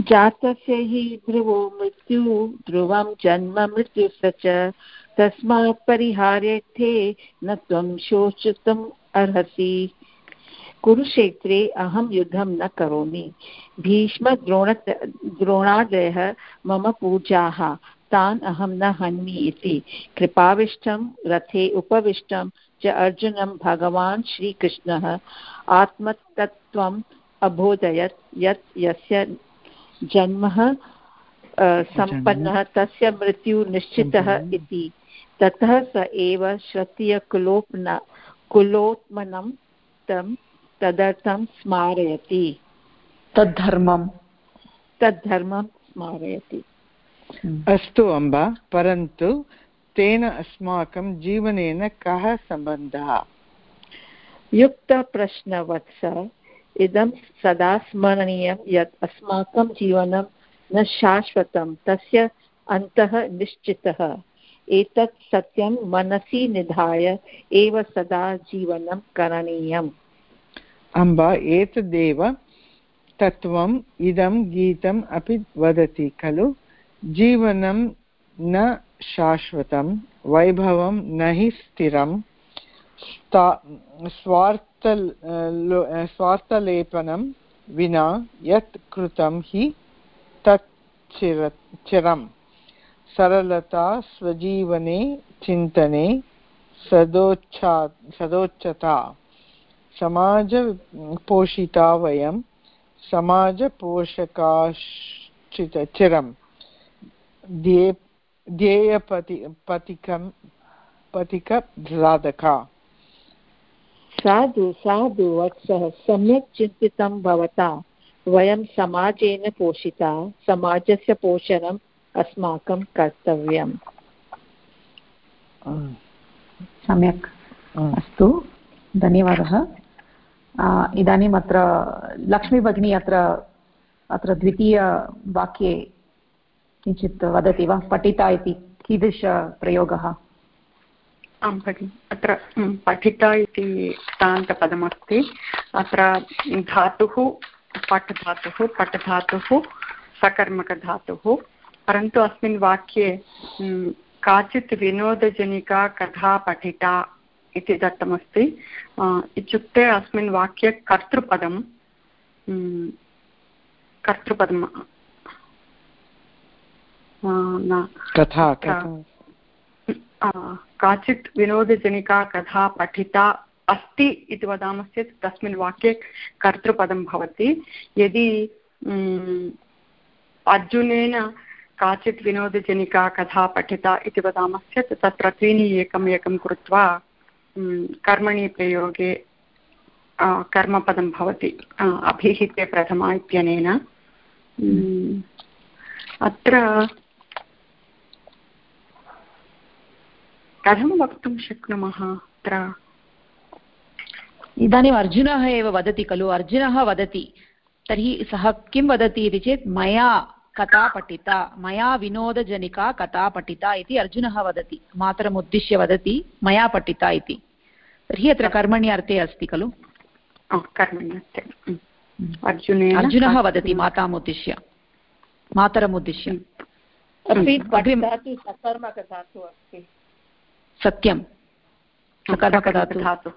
जातस्य हि ध्रुवो मृत्यु, ध्रुवं जन्म मृत्युः च। तस्मात् परिहार्यर्थे न त्वं शोचितुम् अर्हसि। कुरुक्षेत्रे अहं युद्धं न करोमि। भीष्मद्रोण द्रोणादयः मम पूजाः। तान् अहं न हन्मि इति। कृपाविष्टं, रथे उपविष्टं च अर्जुनं भगवान् श्रीकृष्णः। आत्मतत्त्वम् अबोधयत्, यत् यस्य जन्म सम्पन्नः तस्य मृत्युः निश्चितः इति। ततः स एव श्रतीयकुलोप्न कुलोत्मनं तं तदर्थं स्मारयति। तद्धर्मं तद्धर्मं स्मारयति। अस्तु अम्ब परन्तु तेन अस्माकं जीवनेन कः सम्बन्धः? युक्तप्रश्नवत्स इदं सदा स्मरणीयं यत् अस्माकं जीवनं न शाश्वतं, तस्य अन्तः निश्चितः। एतत् सत्यं मनसि निधाय एव सदा जीवनं करणीयम्। अम्ब, एतदेव तत्त्वम् इदं गीतम् अपि वदति खलु? जीवनं न शाश्वतं, वैभवं न हि स्थिरं स्वार्थ स्वार्थलेपनं विना यत् कृतं हि तत् चिर चिरम् सरलता, स्वजीवने, चिन्तने, सदोच्छा, सदोच्चता। समाजपोषिता वयं समाजपोषकाश्चित चिरं ध्ये ध्येयपति, पथिकं पथिकभ्रादका साधु साधु वत्सः सम्यक् चिन्तितं भवता। वयं समाजेन पोषिता समाजस्य पोषणम् अस्माकं कर्तव्यम्। सम्यक् अस्तु। धन्यवादः। इदानीम् अत्र लक्ष्मीभगिनी अत्र अत्र द्वितीयवाक्ये किञ्चित् वदति वा? पठिता इति कीदृशप्रयोगः? आं भगिनि अत्र पठिता इति तान्तपदमस्ति अत्र धातुः पट् धातुः पट् धातुः सकर्मकधातुः। परन्तु अस्मिन् वाक्ये काचित् विनोदजनिका कथा पठिता इति दत्तमस्ति। इत्युक्ते अस्मिन् वाक्ये कर्तृपदं कर्तृपदं कथा काचित् विनोदजनिका कथा पठिता अस्ति इति वदामश्चेत् तस्मिन् वाक्ये कर्तृपदं भवति। यदि अर्जुनेन काचित् विनोदजनिका कथा पठिता इति वदामश्चेत् तत्र त्रीणि एकम् एकं कृत्वा कर्मणि प्रयोगे कर्मपदं भवति अभिहिते प्रथमा इत्यनेन। अत्र कथं वक्तुं शक्नुमः अत्र? इदानीम् अर्जुनः एव वदति खलु अर्जुनः वदति तर्हि सः किं वदति इति चेत् मया कथा पठिता मया विनोदजनिका कथा पठिता इति अर्जुनः वदति मातरम् उद्दिश्य वदति मया पठिता इति। तर्हि अत्र कर्मणि अर्थे अस्ति खलु? अर्जुनः वदति माताम् उद्दिश्य। मातरम् उद्दिश्य। सत्यं। सकर्मकधातु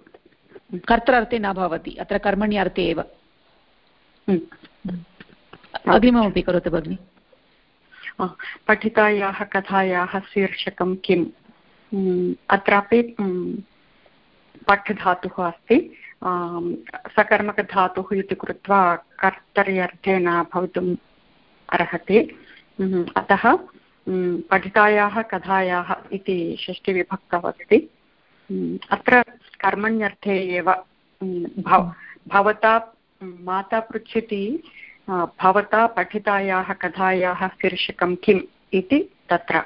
कर्तृर्थे न भवति अत्र कर्मणि अर्थे एव अग्रिममपि करोतु भगिनि। पठितायाः कथायाः शीर्षकं किम्? अत्रापि पठ्धातुः अस्ति। सकर्मकधातुः इति कृत्वा कर्तर्यर्थे न भवितुम् अर्हति। अतः पठितायाः कथायाः इति षष्टिविभक्तः अस्ति। अत्र कर्मण्यर्थे एव भव भवता माता पृच्छति भवता पठितायाः कथायाः शीर्षकं किम् इति तत्र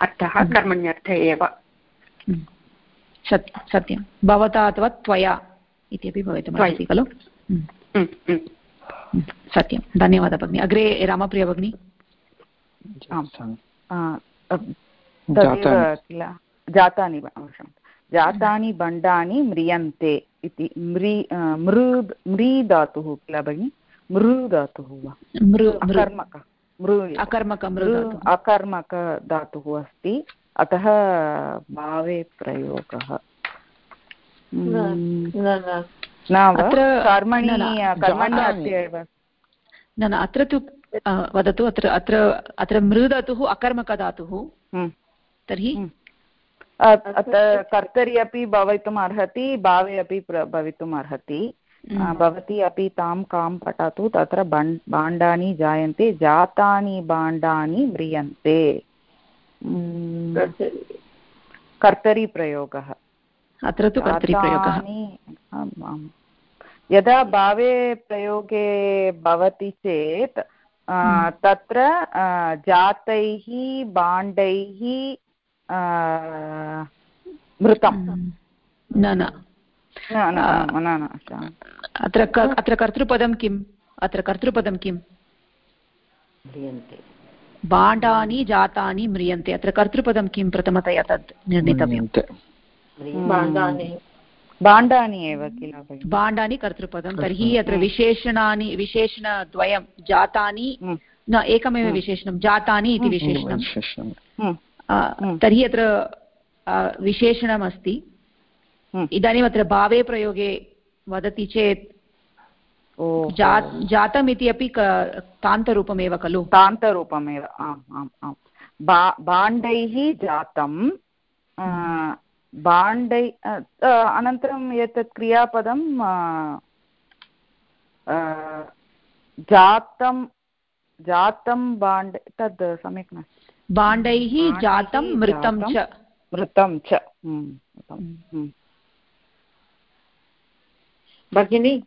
अर्थः हम्म। कर्मण्यर्थे एव। हम्म। सत्यं। भवता अथवा त्वया इत्यपि भवितुमर्हति खलु? हम्म। सत्यं। धन्यवादः भगिनि। अग्रे रामप्रिया भगिनि। जातानि जातानि बण्डानि म्रियन्ते इति म्री मृ म्री धातुः किल भगिनि मृ धातुः वा अकर्मक मृ अकर्मक अकर्मक धातुः अस्ति अतः भावे प्रयोगः न न अत्र तु वदतु अत्र अत्र अत्र मृधातुः अकर्मकधातुः हम्म। तर्हि? हम्म। कर्तरि अपि भवितुम् अर्हति भावे अपि भवितुम् अर्हति। भवती अपि तां कां पठतु तत्र भाण्डानि जायन्ते जातानि भाण्डानि म्रियन्ते। कर्तरिप्रयोगः। अत्र तु यदा भावे प्रयोगे भवति चेत् तत्र जातैः भाण्डैः मृतं न न। अत्र अत्र कर्तृपदं किम्? अत्र कर्तृपदं किम्? भाण्डानि जातानि म्रियन्ते। अत्र कर्तृपदं किं? प्रथमतया तत् निर्णीतव्यं भाण्डानि एव किल भाण्डानि कर्तृपदं तर्हि अत्र विशेषणानि विशेषणद्वयं जातानि न एकमेव विशेषणं जातानि इति विशेषणं। तर्हि अत्र विशेषणमस्ति। इदानीम् अत्र भावे प्रयोगे वदति चेत् जातम् इति अपि तान्तरूपमेव खलु? तान्तरूपमेव आम् आम् आम्। भाण्डैः जातं भाण्डै अनन्तरम् एतत् क्रियापदं जातं जातं भाण्ड तद् सम्यक् नास्ति भाण्डैः जातं मृतं च। मृतं च। भगिनी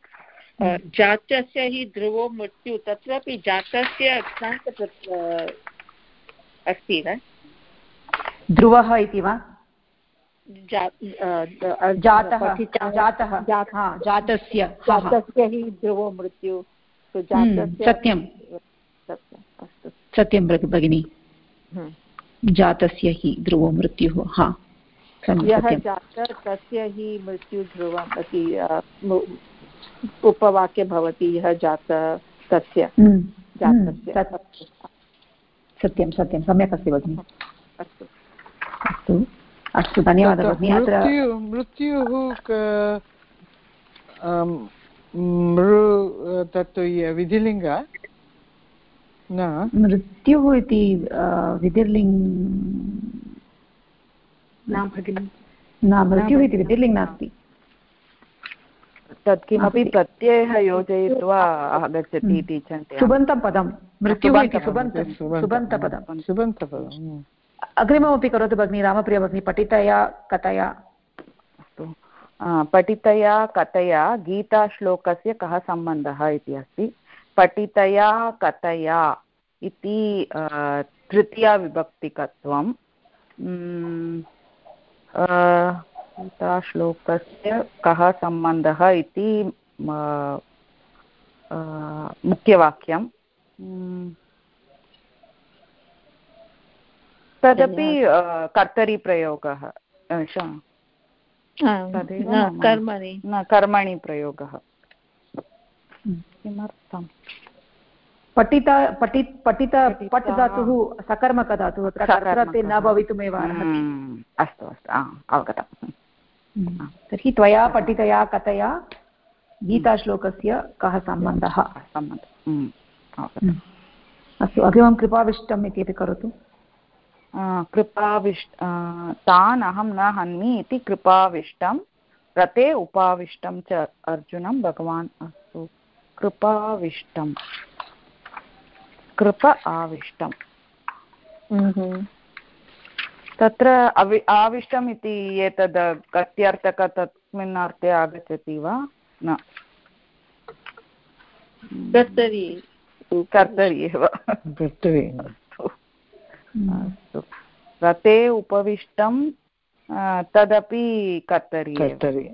जातस्य हि ध्रुवो मृत्यु तत्रापि जातस्य अस्ति न? ध्रुवः इति वा? जातः जातः जातस्य जातस्य हि ध्रुवो मृत्यु सत्यं सत्यं भगिनि। जातस्य हि ध्रुवो मृत्युः हा। यः जातः तस्य हि मृत्युध्रुवम् इति उपवाक्ये भवति यः जातः तस्य। जातस्य। सत्यं सत्यं। सम्यक् अस्ति भगिनि। अस्तु। अस्तु। अस्तु धन्यवादः भगिनि अत्र मृत्युः तत् विधिलिङ्ग न मृत्युः इति विधिर्लिङ्ग् न मृत्युः इति विधिर्लिङ्ग् नास्ति तत् किमपि प्रत्ययः योजयित्वा आगच्छति इति चिन्तयामि सुबन्तं पदं मृत्युः इति सुबन्तं सुबन्तपदं सुबन्तपदम् अग्रिममपि करोतु भगिनि, रामप्रिया भगिनी, पठितया, कथया? अस्तु। पठितया, कथया, गीताश्लोकस्य कः सम्बन्धः इति अस्ति। पठितया, कथया इति तृतीयाविभक्तिकत्वं श्लोकस्य कः सम्बन्धः इति मुख्यवाक्यं तदपि कर्तरिप्रयोगः कर्मणि। न कर्मणि प्रयोगः। किमर्थम् पठित पठि पठित पट् धातुः सकर्मकधातुः न भवितुमेव अस्तु अस्तु अवगतम्। तर्हि त्वया पठितया कथया गीताश्लोकस्य कः सम्बन्धः? अस्तु अग्रिमं कृपाविष्टम् इति अपि करोतु। कृपाविष्ट तान् अहं न हन्मि इति कृपाविष्टं रते उपाविष्टं च अर्जुनं भगवान् अस्तु। कृपाविष्टम् कृप आविष्टम् तत्र अवि आविष्टम् इति एतद् गत्यर्थक तस्मिन् अर्थे आगच्छति वा? न। कर्तरि कर्तरि एव। कर्तरि अस्तु। रथे उपविष्टं तदपि कर्तरि कर्तरि।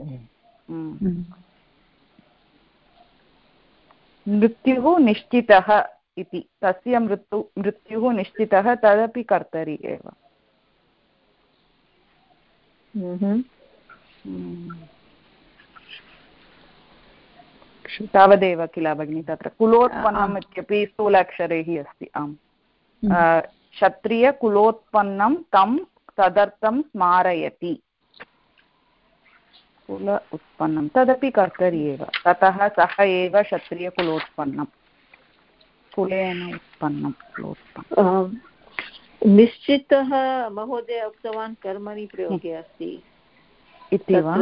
मृत्युः निश्चितः इति। तस्य मृत्यु मृत्युः निश्चितः तदपि कर्तरि एव। तावदेव किल भगिनि तत्र? कुलोत्पन्नम् इत्यपि स्थूलाक्षरैः अस्ति आम्। क्षत्रियकुलोत्पन्नं तं तदर्थं स्मारयति। कुल उत्पन्नं। तदपि कर्तरि एव। ततः सः एव क्षत्रियकुलोत्पन्नं। कुलेन उत्पन्नं। कुलोत्पन्नं। निश्चितः महोदय उक्तवान् कर्मणि प्रयोगे अस्ति। इति वा?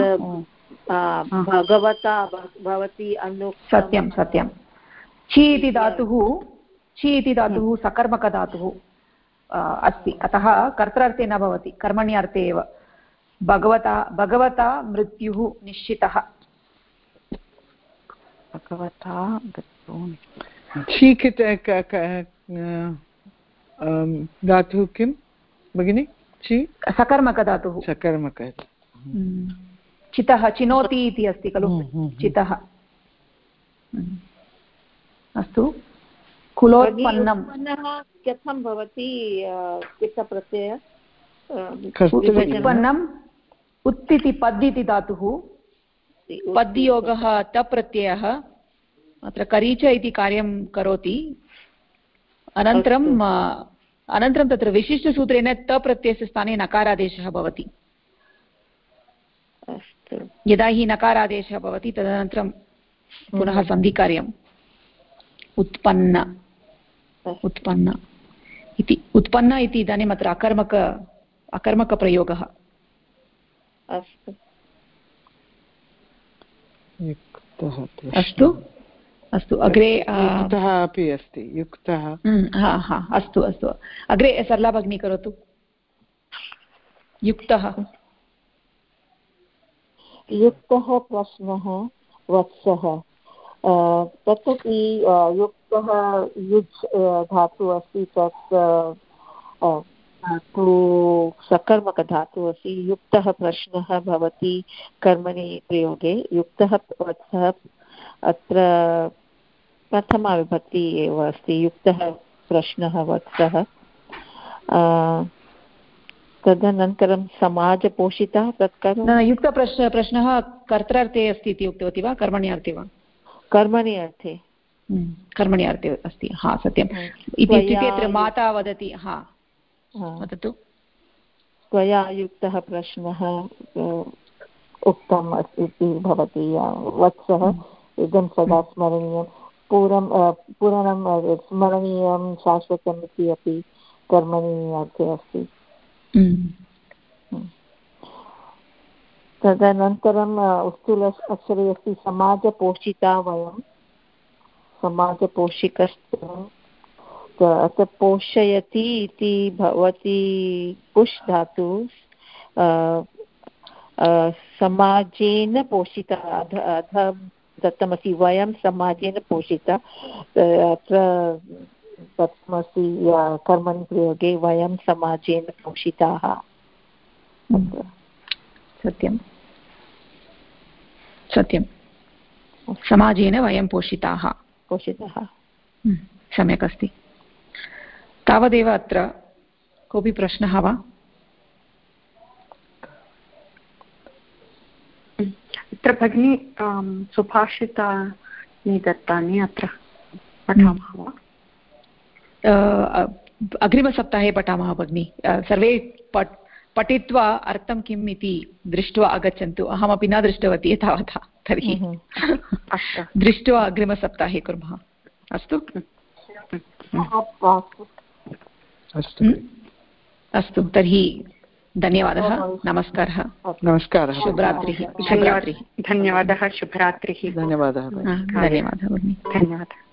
भगवता भवति अनु सत्यं सत्यं। छि इति धातुः। छि इति धातुः सकर्मकधातुः। अस्ति। अतः कर्त्रार्थे न भवति कर्मणि अर्थे एव। भगवता भगवता मृत्युः निश्चितः। भगवता धातुः किं भगिनि? चि? सकर्मकधातुः। सकर्मक हम्म। चितः चिनोति इति अस्ति खलु। हम्म, हम्म, चितः। अस्तु। कुलोत्पन्नं कथं भवति चित्तप्रत्यय उत्पन्नम् उत् इति पद् इति धातुः। पद्योगः तप्रत्ययः अत्र करीच इति कार्यं करोति। अनन्तरं अनन्तरं तत्र विशिष्टसूत्रेण तप्रत्ययस्य स्थाने नकारादेशः भवति। यदा हि नकारादेशः भवति तदनन्तरं पुनः हम्म। सन्धिकार्यम्। उत्पन्न। उत्पन्न इति उत्पन्न इति इदानीम् अत्र अकर्मक अकर्मकप्रयोगः। अस्तु। अस्तु? अस्तु अग्रे युक्तः अपि अस्ति युक्तः। हा हा अस्तु अस्तु। अग्रे सरला भगिनी करोतु। युक्तः। युक्तः प्रश्नः वत्सः। तदपि युक्तः युज् धातुः अस्ति तत् धातु सकर्मकधातुः अस्ति युक्तः प्रश्नः भवति कर्मणि प्रयोगे युक्तः वत्सः अत्र प्रथमाविभक्ति एव अस्ति युक्तः प्रश्नः वत्सः तदनन्तरं समाजपोषितः तत्कर्म युक्तप्रश्न प्रश्नः कर्त्रार्थे अस्ति इति उक्तवती वा कर्मणि अर्थे वा? कर्मणि अर्थे। कर्मणि अर्थे अस्ति। हा सत्यम्। इति इत्युक्ते अत्र माता वदति। हा वदतु। त्वया युक्तः प्रश्नः उक्तम् इति भवति वत्सः। हम्म। इदं सदा स्मरणीयं पूर्वं पूरणं स्मरणीयं शाश्वतम् इति अपि कर्मणि अर्थे अस्ति। तदनन्तरम् उस्तुल अक्षरे अस्ति समाजपोषिता वयं समाजपोषिकस्तु। अत्र पोषयति इति भवति पुष् धातु समाजेन पोषिता। अध अध दत्तमस्ति, वयं समाजेन पोषिता। अत्र दत्तमस्ति कर्मणि प्रयोगे वयं समाजेन पोषिताः। सत्यं सत्यं समाजेन वयं पोषिताः। पोषिताः हम्म, सम्यक् अस्ति। तावदेव अत्र कोऽपि प्रश्नः वा? अत्र भगिनी सुभाषितानि दत्तानि अत्र पठामः वा? अग्रिमसप्ताहे पठामः भगिनि। सर्वे पठ पठित्वा अर्थं किम् इति दृष्ट्वा आगच्छन्तु। अहमपि न दृष्टवती तावता तर्हि दृष्ट्वा अग्रिमसप्ताहे कुर्मः। अस्तु? अस्तु। तर्हि धन्यवादः नमस्कारः। नमस्कारः। शुभरात्रिः। शुभरात्रिः। धन्यवादः शुभरात्रिः। धन्यवादः। धन्यवादः धन्यवादः।